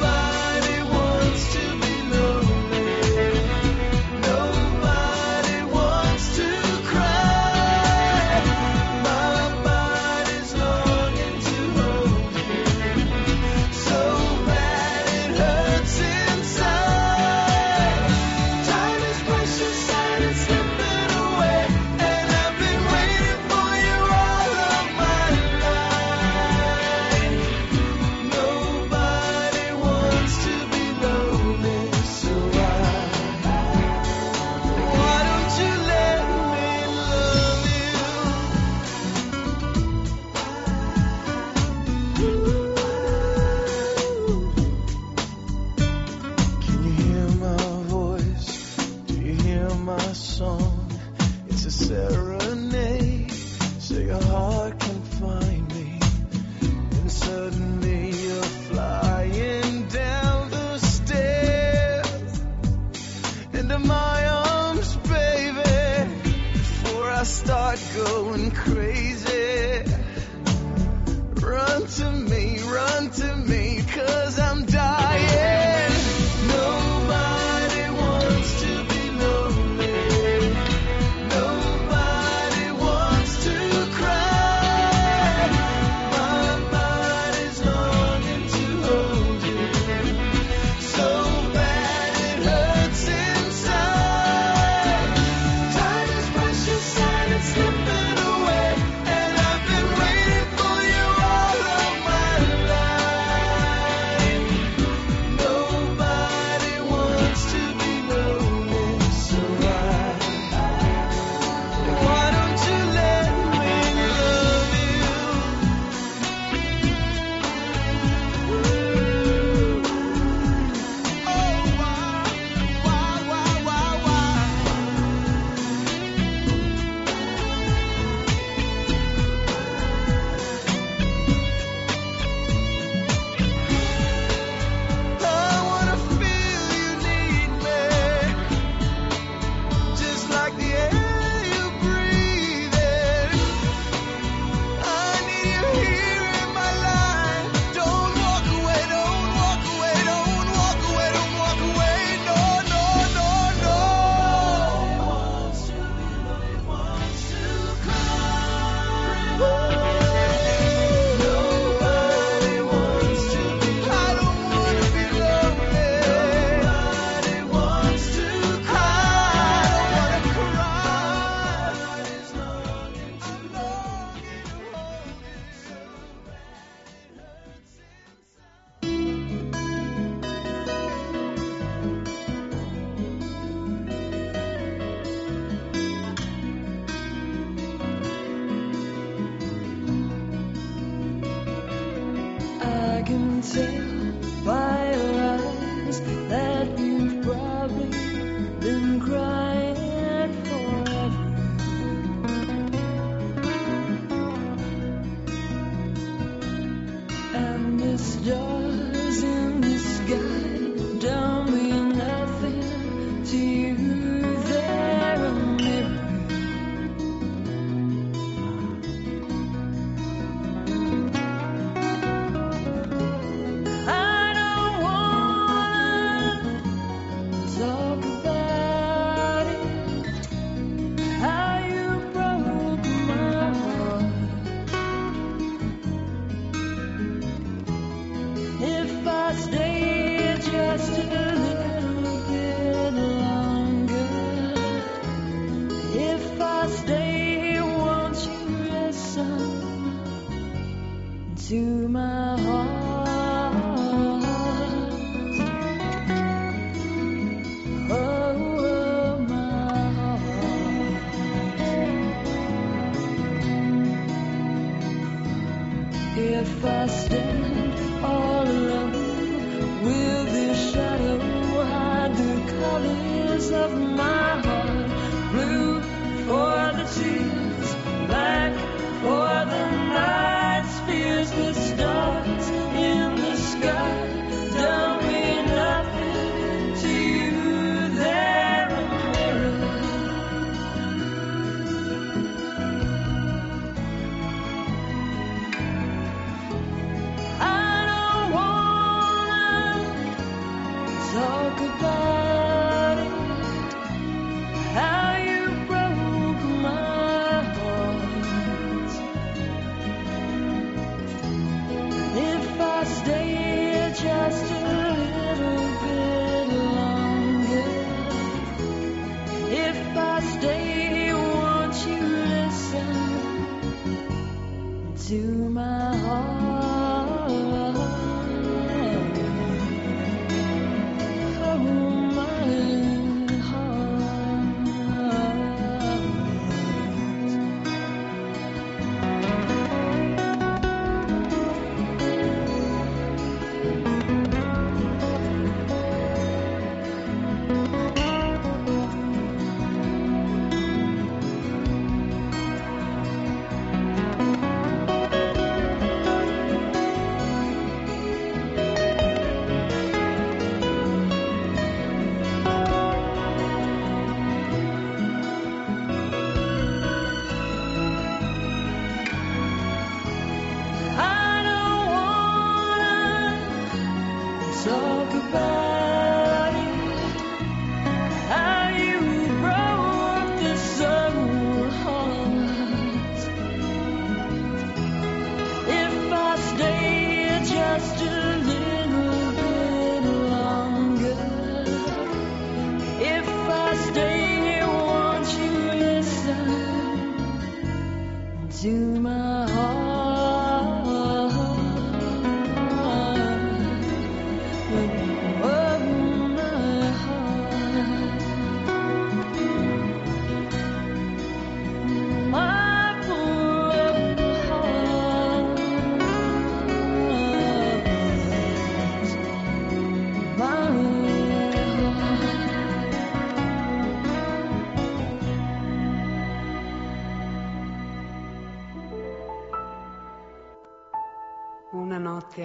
all of mine.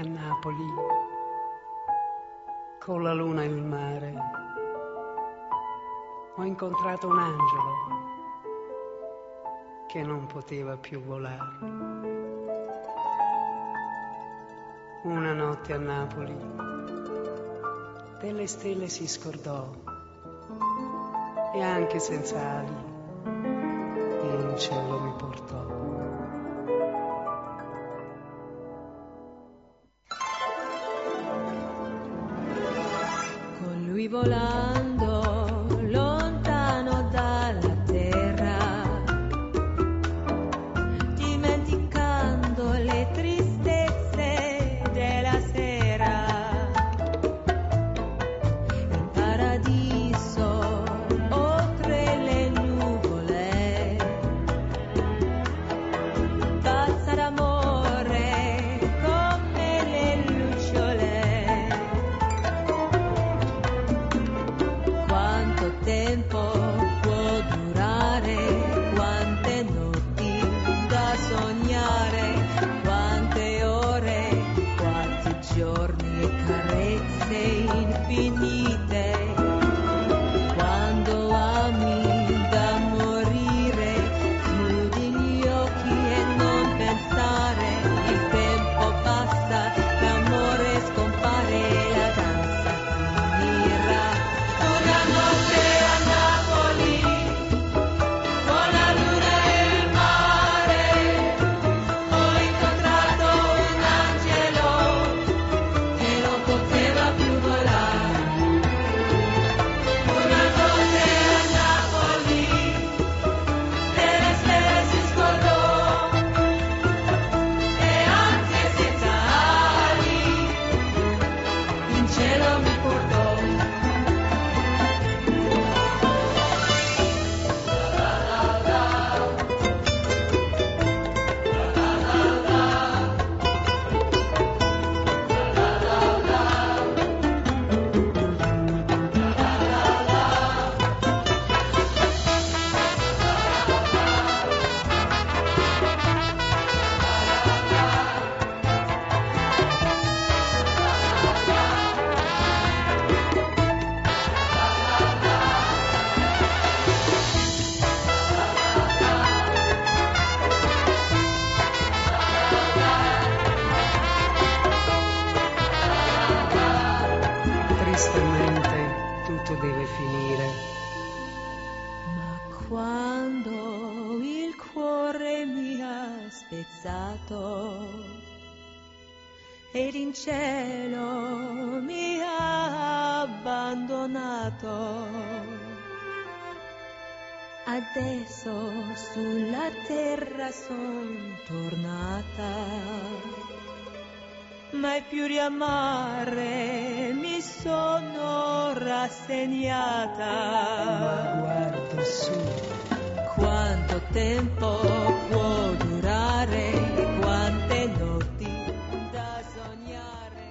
a Napoli, con la luna e il mare, ho incontrato un angelo che non poteva più volare. Una notte a Napoli, delle stelle si scordò e anche senza ali in cielo mi portò. volar. Rassegnata. Ma guarda su. Quanto tempo può durare? Quante notti da sognare?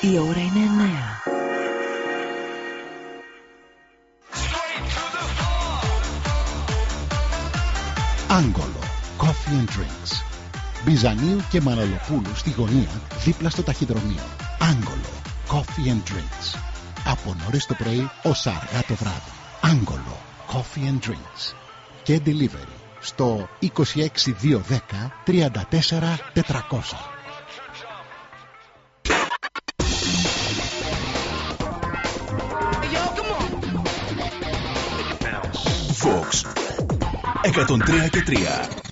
Η ώρα είναι 9. Άγγολο. Coffee and Drinks. Μπιζανίου και Μανολοπούλου στη γωνία δίπλα στο ταχυδρομείο. Άγγολο. Coffee and Drinks. Από νωρίς το πρωί ως αργά το βράδυ. Άγγολο. Coffee and Drinks. Και delivery στο 26210 34 400. Vox 103 και 3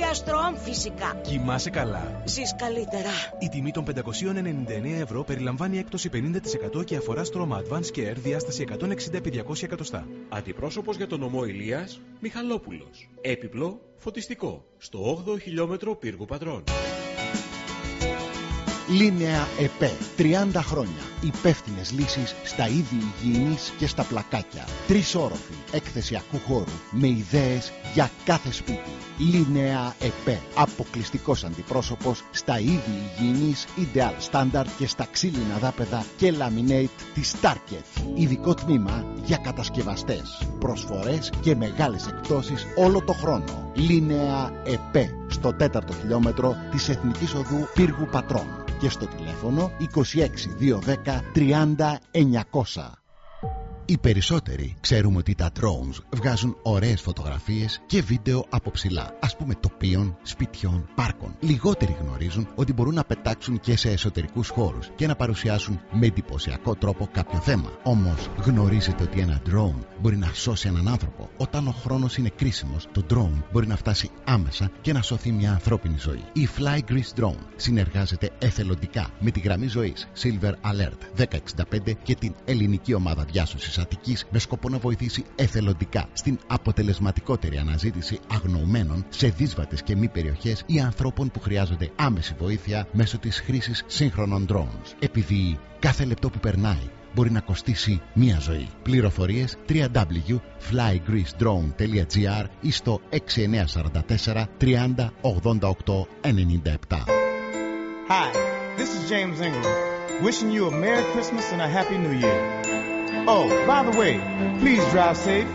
Strom φυσικά. Κοιμάσαι καλά. Ζεις καλύτερα. Η τιμή των 599 ευρώ περιλαμβάνει έκπτωση 50% και αφορά στρώμα Advanced Care διάσταση 160 επί 200 εκατοστά. Αντιπρόσωπος για τον νομό Ηλίας, Μιχαλόπουλος. Έπιπλο, φωτιστικό, στο 8ο χιλιόμετρο πύργου Πατρών. Λίνεα ΕΠΕ. 30 χρόνια. Υπεύθυνες λύσεις στα είδη υγιεινής και στα πλακάκια. Τρεις όροφοι εκθεσιακού χώρου με ιδέες για κάθε σπίτι. Λίνεα ΕΠΕ. Αποκλειστικός αντιπρόσωπος στα είδη υγιεινής Ideal Standard και στα ξύλινα δάπεδα και laminate της Starket. Ειδικό τμήμα για κατασκευαστές. Προσφορές και μεγάλες εκπτώσεις όλο το χρόνο. Λίνεα ΕΠΕ. Στο 4ο χιλιόμετρο της Εθνικής Οδού Πύργου Πατρών και στο τηλέφωνο 26210 30 900. Οι περισσότεροι ξέρουμε ότι τα drones βγάζουν ωραίες φωτογραφίες και βίντεο από ψηλά, ας πούμε τοπίων, σπιτιών, πάρκων. Λιγότεροι γνωρίζουν ότι μπορούν να πετάξουν και σε εσωτερικούς χώρους και να παρουσιάσουν με εντυπωσιακό τρόπο κάποιο θέμα. Όμως γνωρίζετε ότι ένα drone μπορεί να σώσει έναν άνθρωπο. Όταν ο χρόνος είναι κρίσιμος, το drone μπορεί να φτάσει άμεσα και να σωθεί μια ανθρώπινη ζωή. Η Fly Greece Drone συνεργάζεται εθελοντικά με τη γραμμή ζωής Silver Alert 1065 και την ελληνική ομάδα διάσωσης Ένωσης Αττικής με σκοπό να βοηθήσει εθελοντικά στην αποτελεσματικότερη αναζήτηση αγνοωμένων σε δύσβατες και μη περιοχές ή ανθρώπων που χρειάζονται άμεση βοήθεια μέσω της χρήσης σύγχρονων drones. Επειδή κάθε λεπτό που περνάει μπορεί να κοστίσει μία ζωή. Πληροφορίες www.flygreecedrone.gr ή στο 6944 30 88 97. Hi, this is James Ingram, wishing you a Merry Christmas and a Happy New Year. Oh, by the way, please drive safe.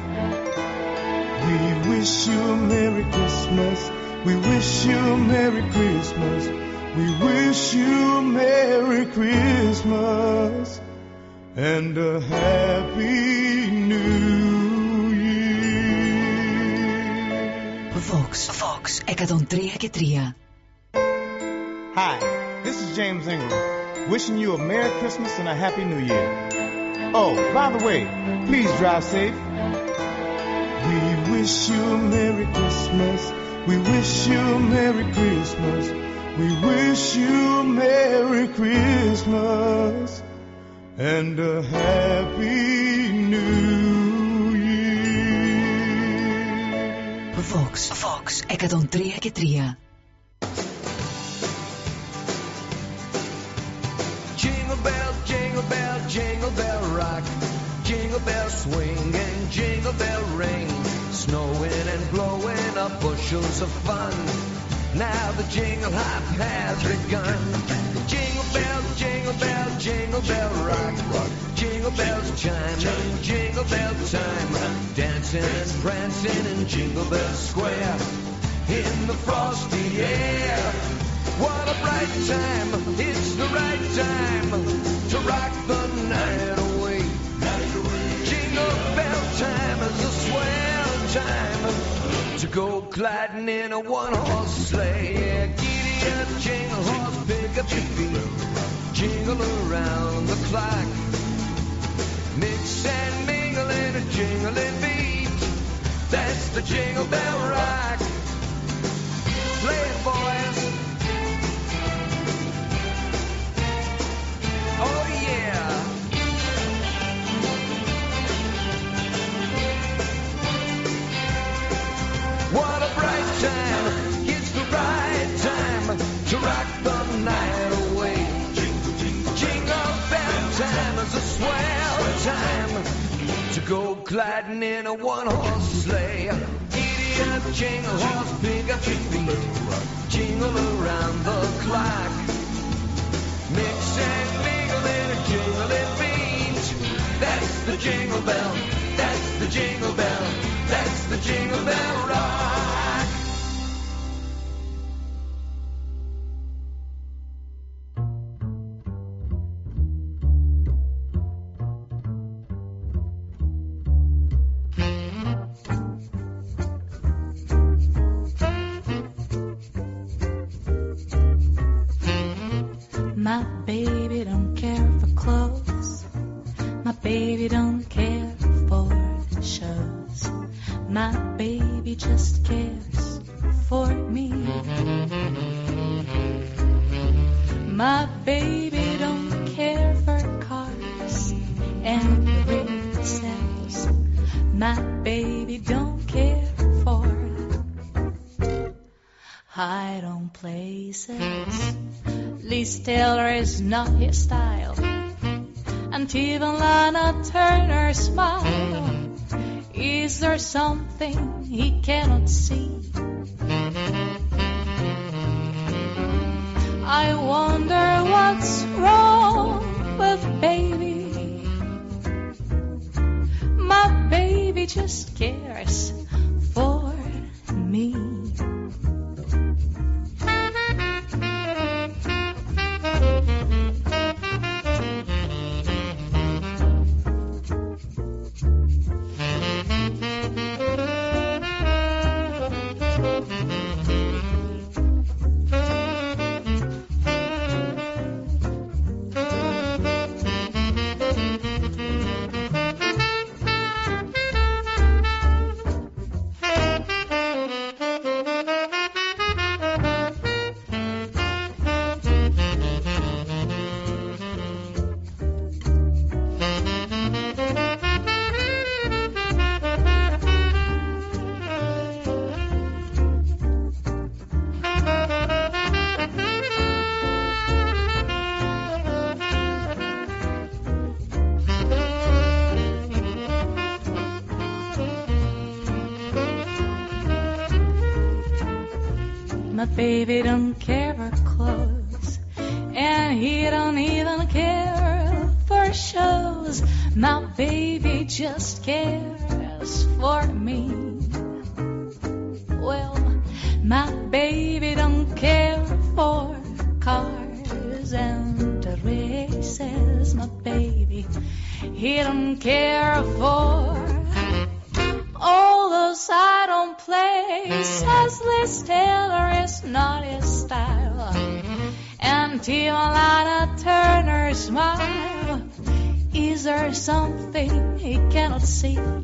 We wish you a Merry Christmas. We wish you a Merry Christmas. We wish you a Merry Christmas and a Happy New Year. Vox, Vox 103 και 3. Hi, this is James Ingram, wishing you a Merry Christmas and a Happy New Year. Oh, by the way, please drive safe. We wish you a Merry Christmas. We wish you a Merry Christmas. We wish you a Merry Christmas and a Happy New Year. Vox, Vox 103 και 3. Swing and jingle bell ring. Snowing and blowing up bushels of fun. Now the jingle hop has begun. Jingle bell, jingle bell, jingle bell rock. Jingle bells chime in jingle bell time. Dancing and prancing in Jingle Bell Square. In the frosty air. What a bright time, it's the right time to rock the night away. Time is a swell time to go gliding in a one horse sleigh. Yeah, giddy up, jingle horse, pick up your feet, jingle around the clock. Mix and mingle in a jingling beat. That's the jingle bell rock. Play it, boys. Gliding in a one horse sleigh. Giddy jingle horse, pick up your feet. Jingle around the clock. Mix and mingle in a jingling beat. That's the jingle bell. That's the jingle bell. That's the jingle bell rock. His style. And even Lana Turner smile. Is there something he cannot see? My baby don't care for clothes, and he don't even care for shows. My baby just cares for me. Well, my baby don't care for cars and races. My baby, he don't care safe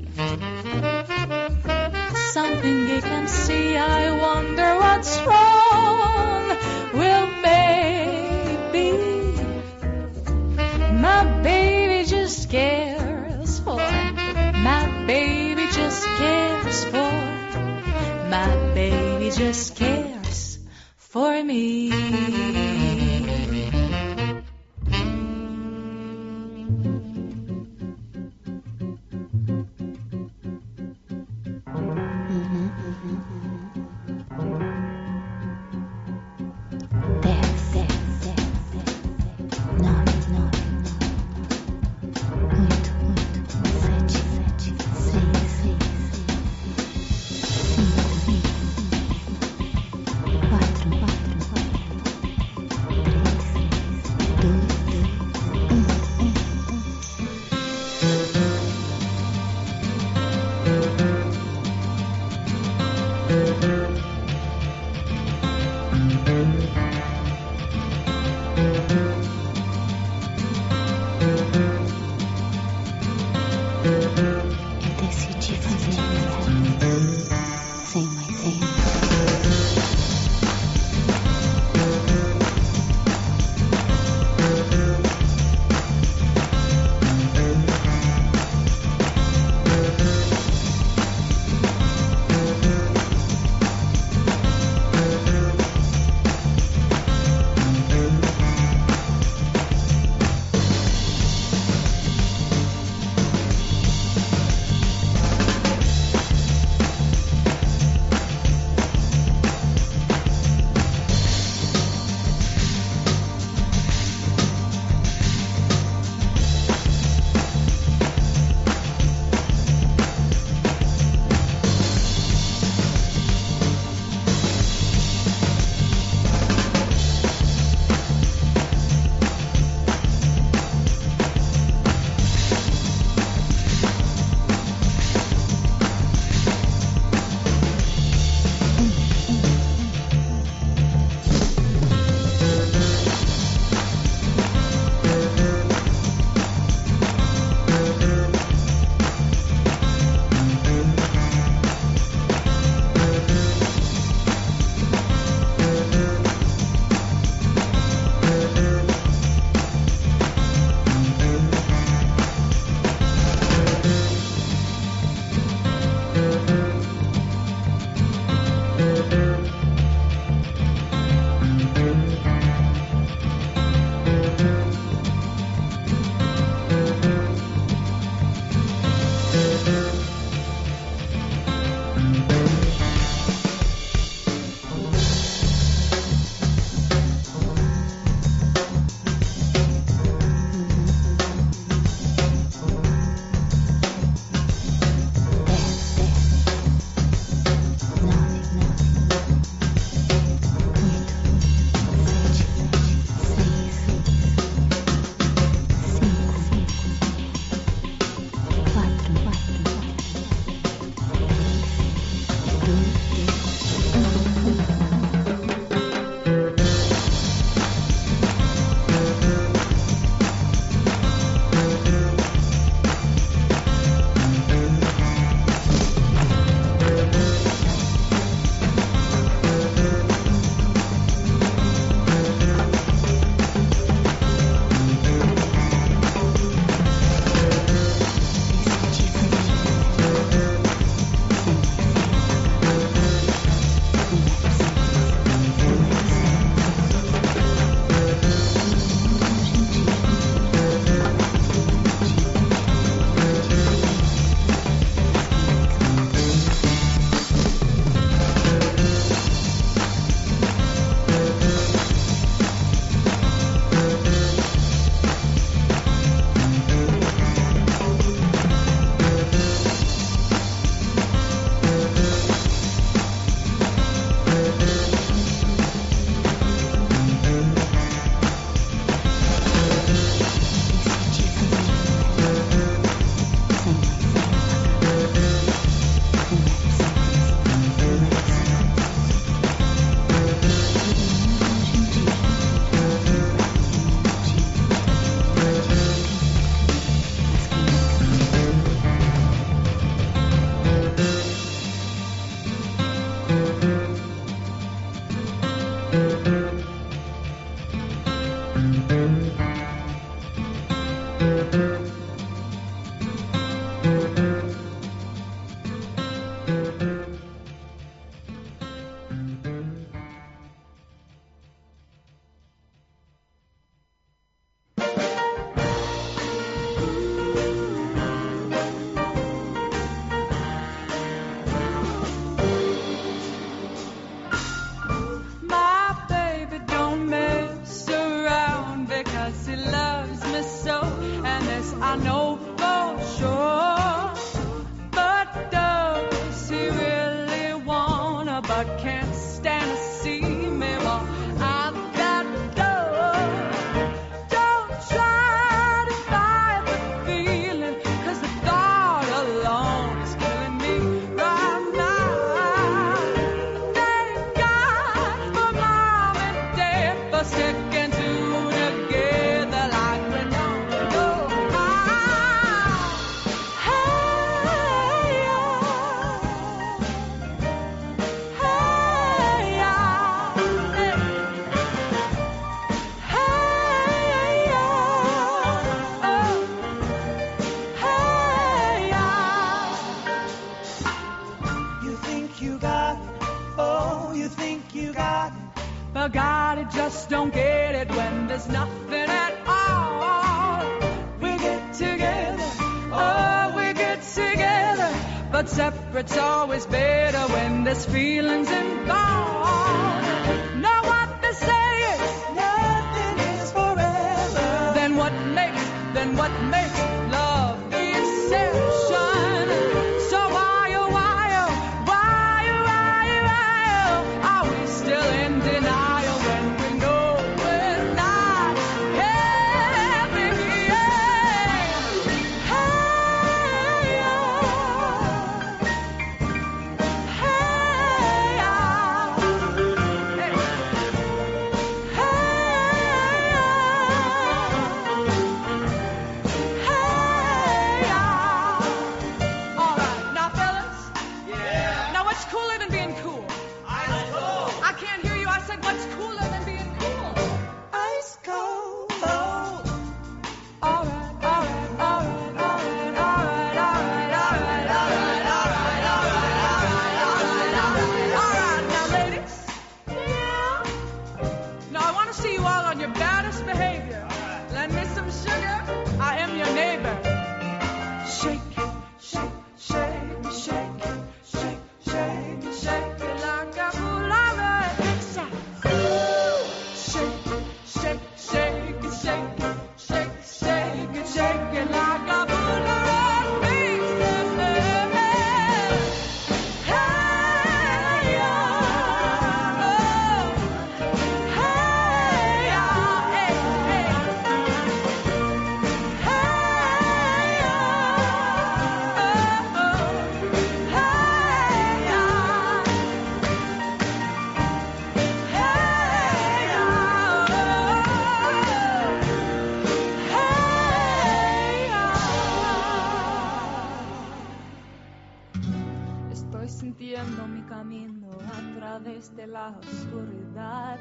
oscuridad,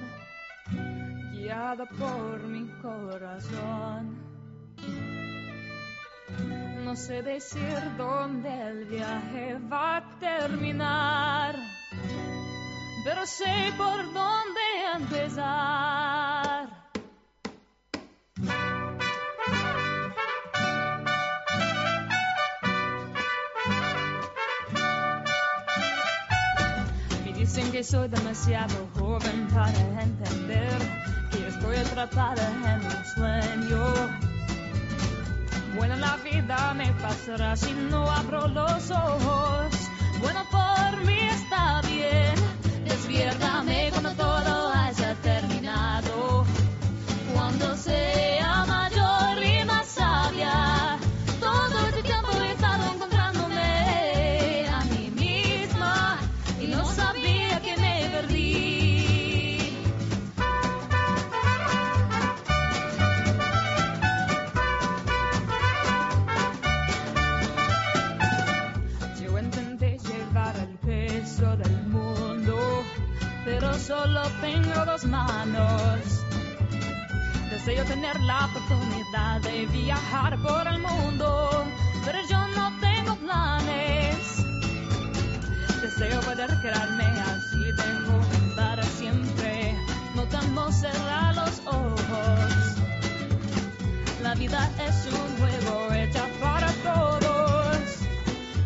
guiada por mi corazón. No sé decir dónde el viaje va a terminar, pero sé por dónde empezar. soy demasiado joven para entender que estoy atrapada en un sueño. Buena la vida me pasará si no abro los ojos. Bueno, por mí está bien. Despiértame cuando todo solo tengo dos manos. Deseo tener la oportunidad de viajar por el mundo, pero yo no tengo planes. Deseo poder quedarme así de para siempre, no tanto cerrar los ojos. La vida es un juego hecha para todos.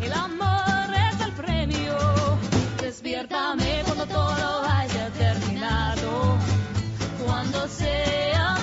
El amor es el premio. Despiértame cuando todo vaya. você.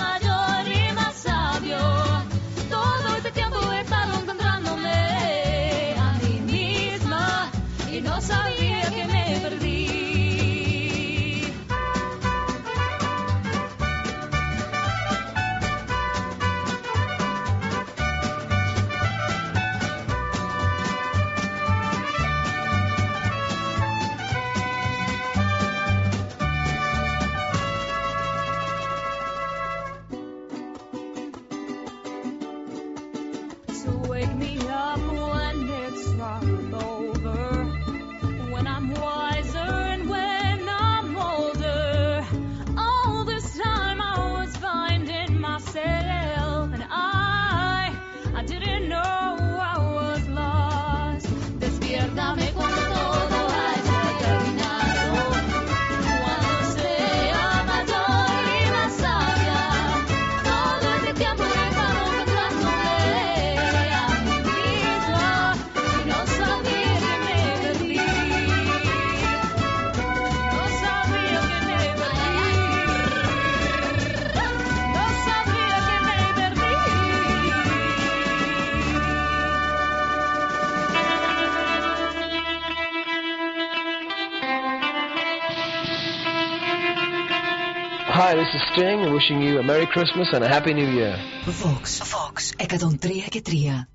Hi, this is Sting, wishing you a Merry Christmas and a Happy New Year. Vox, Vox 103 και 3.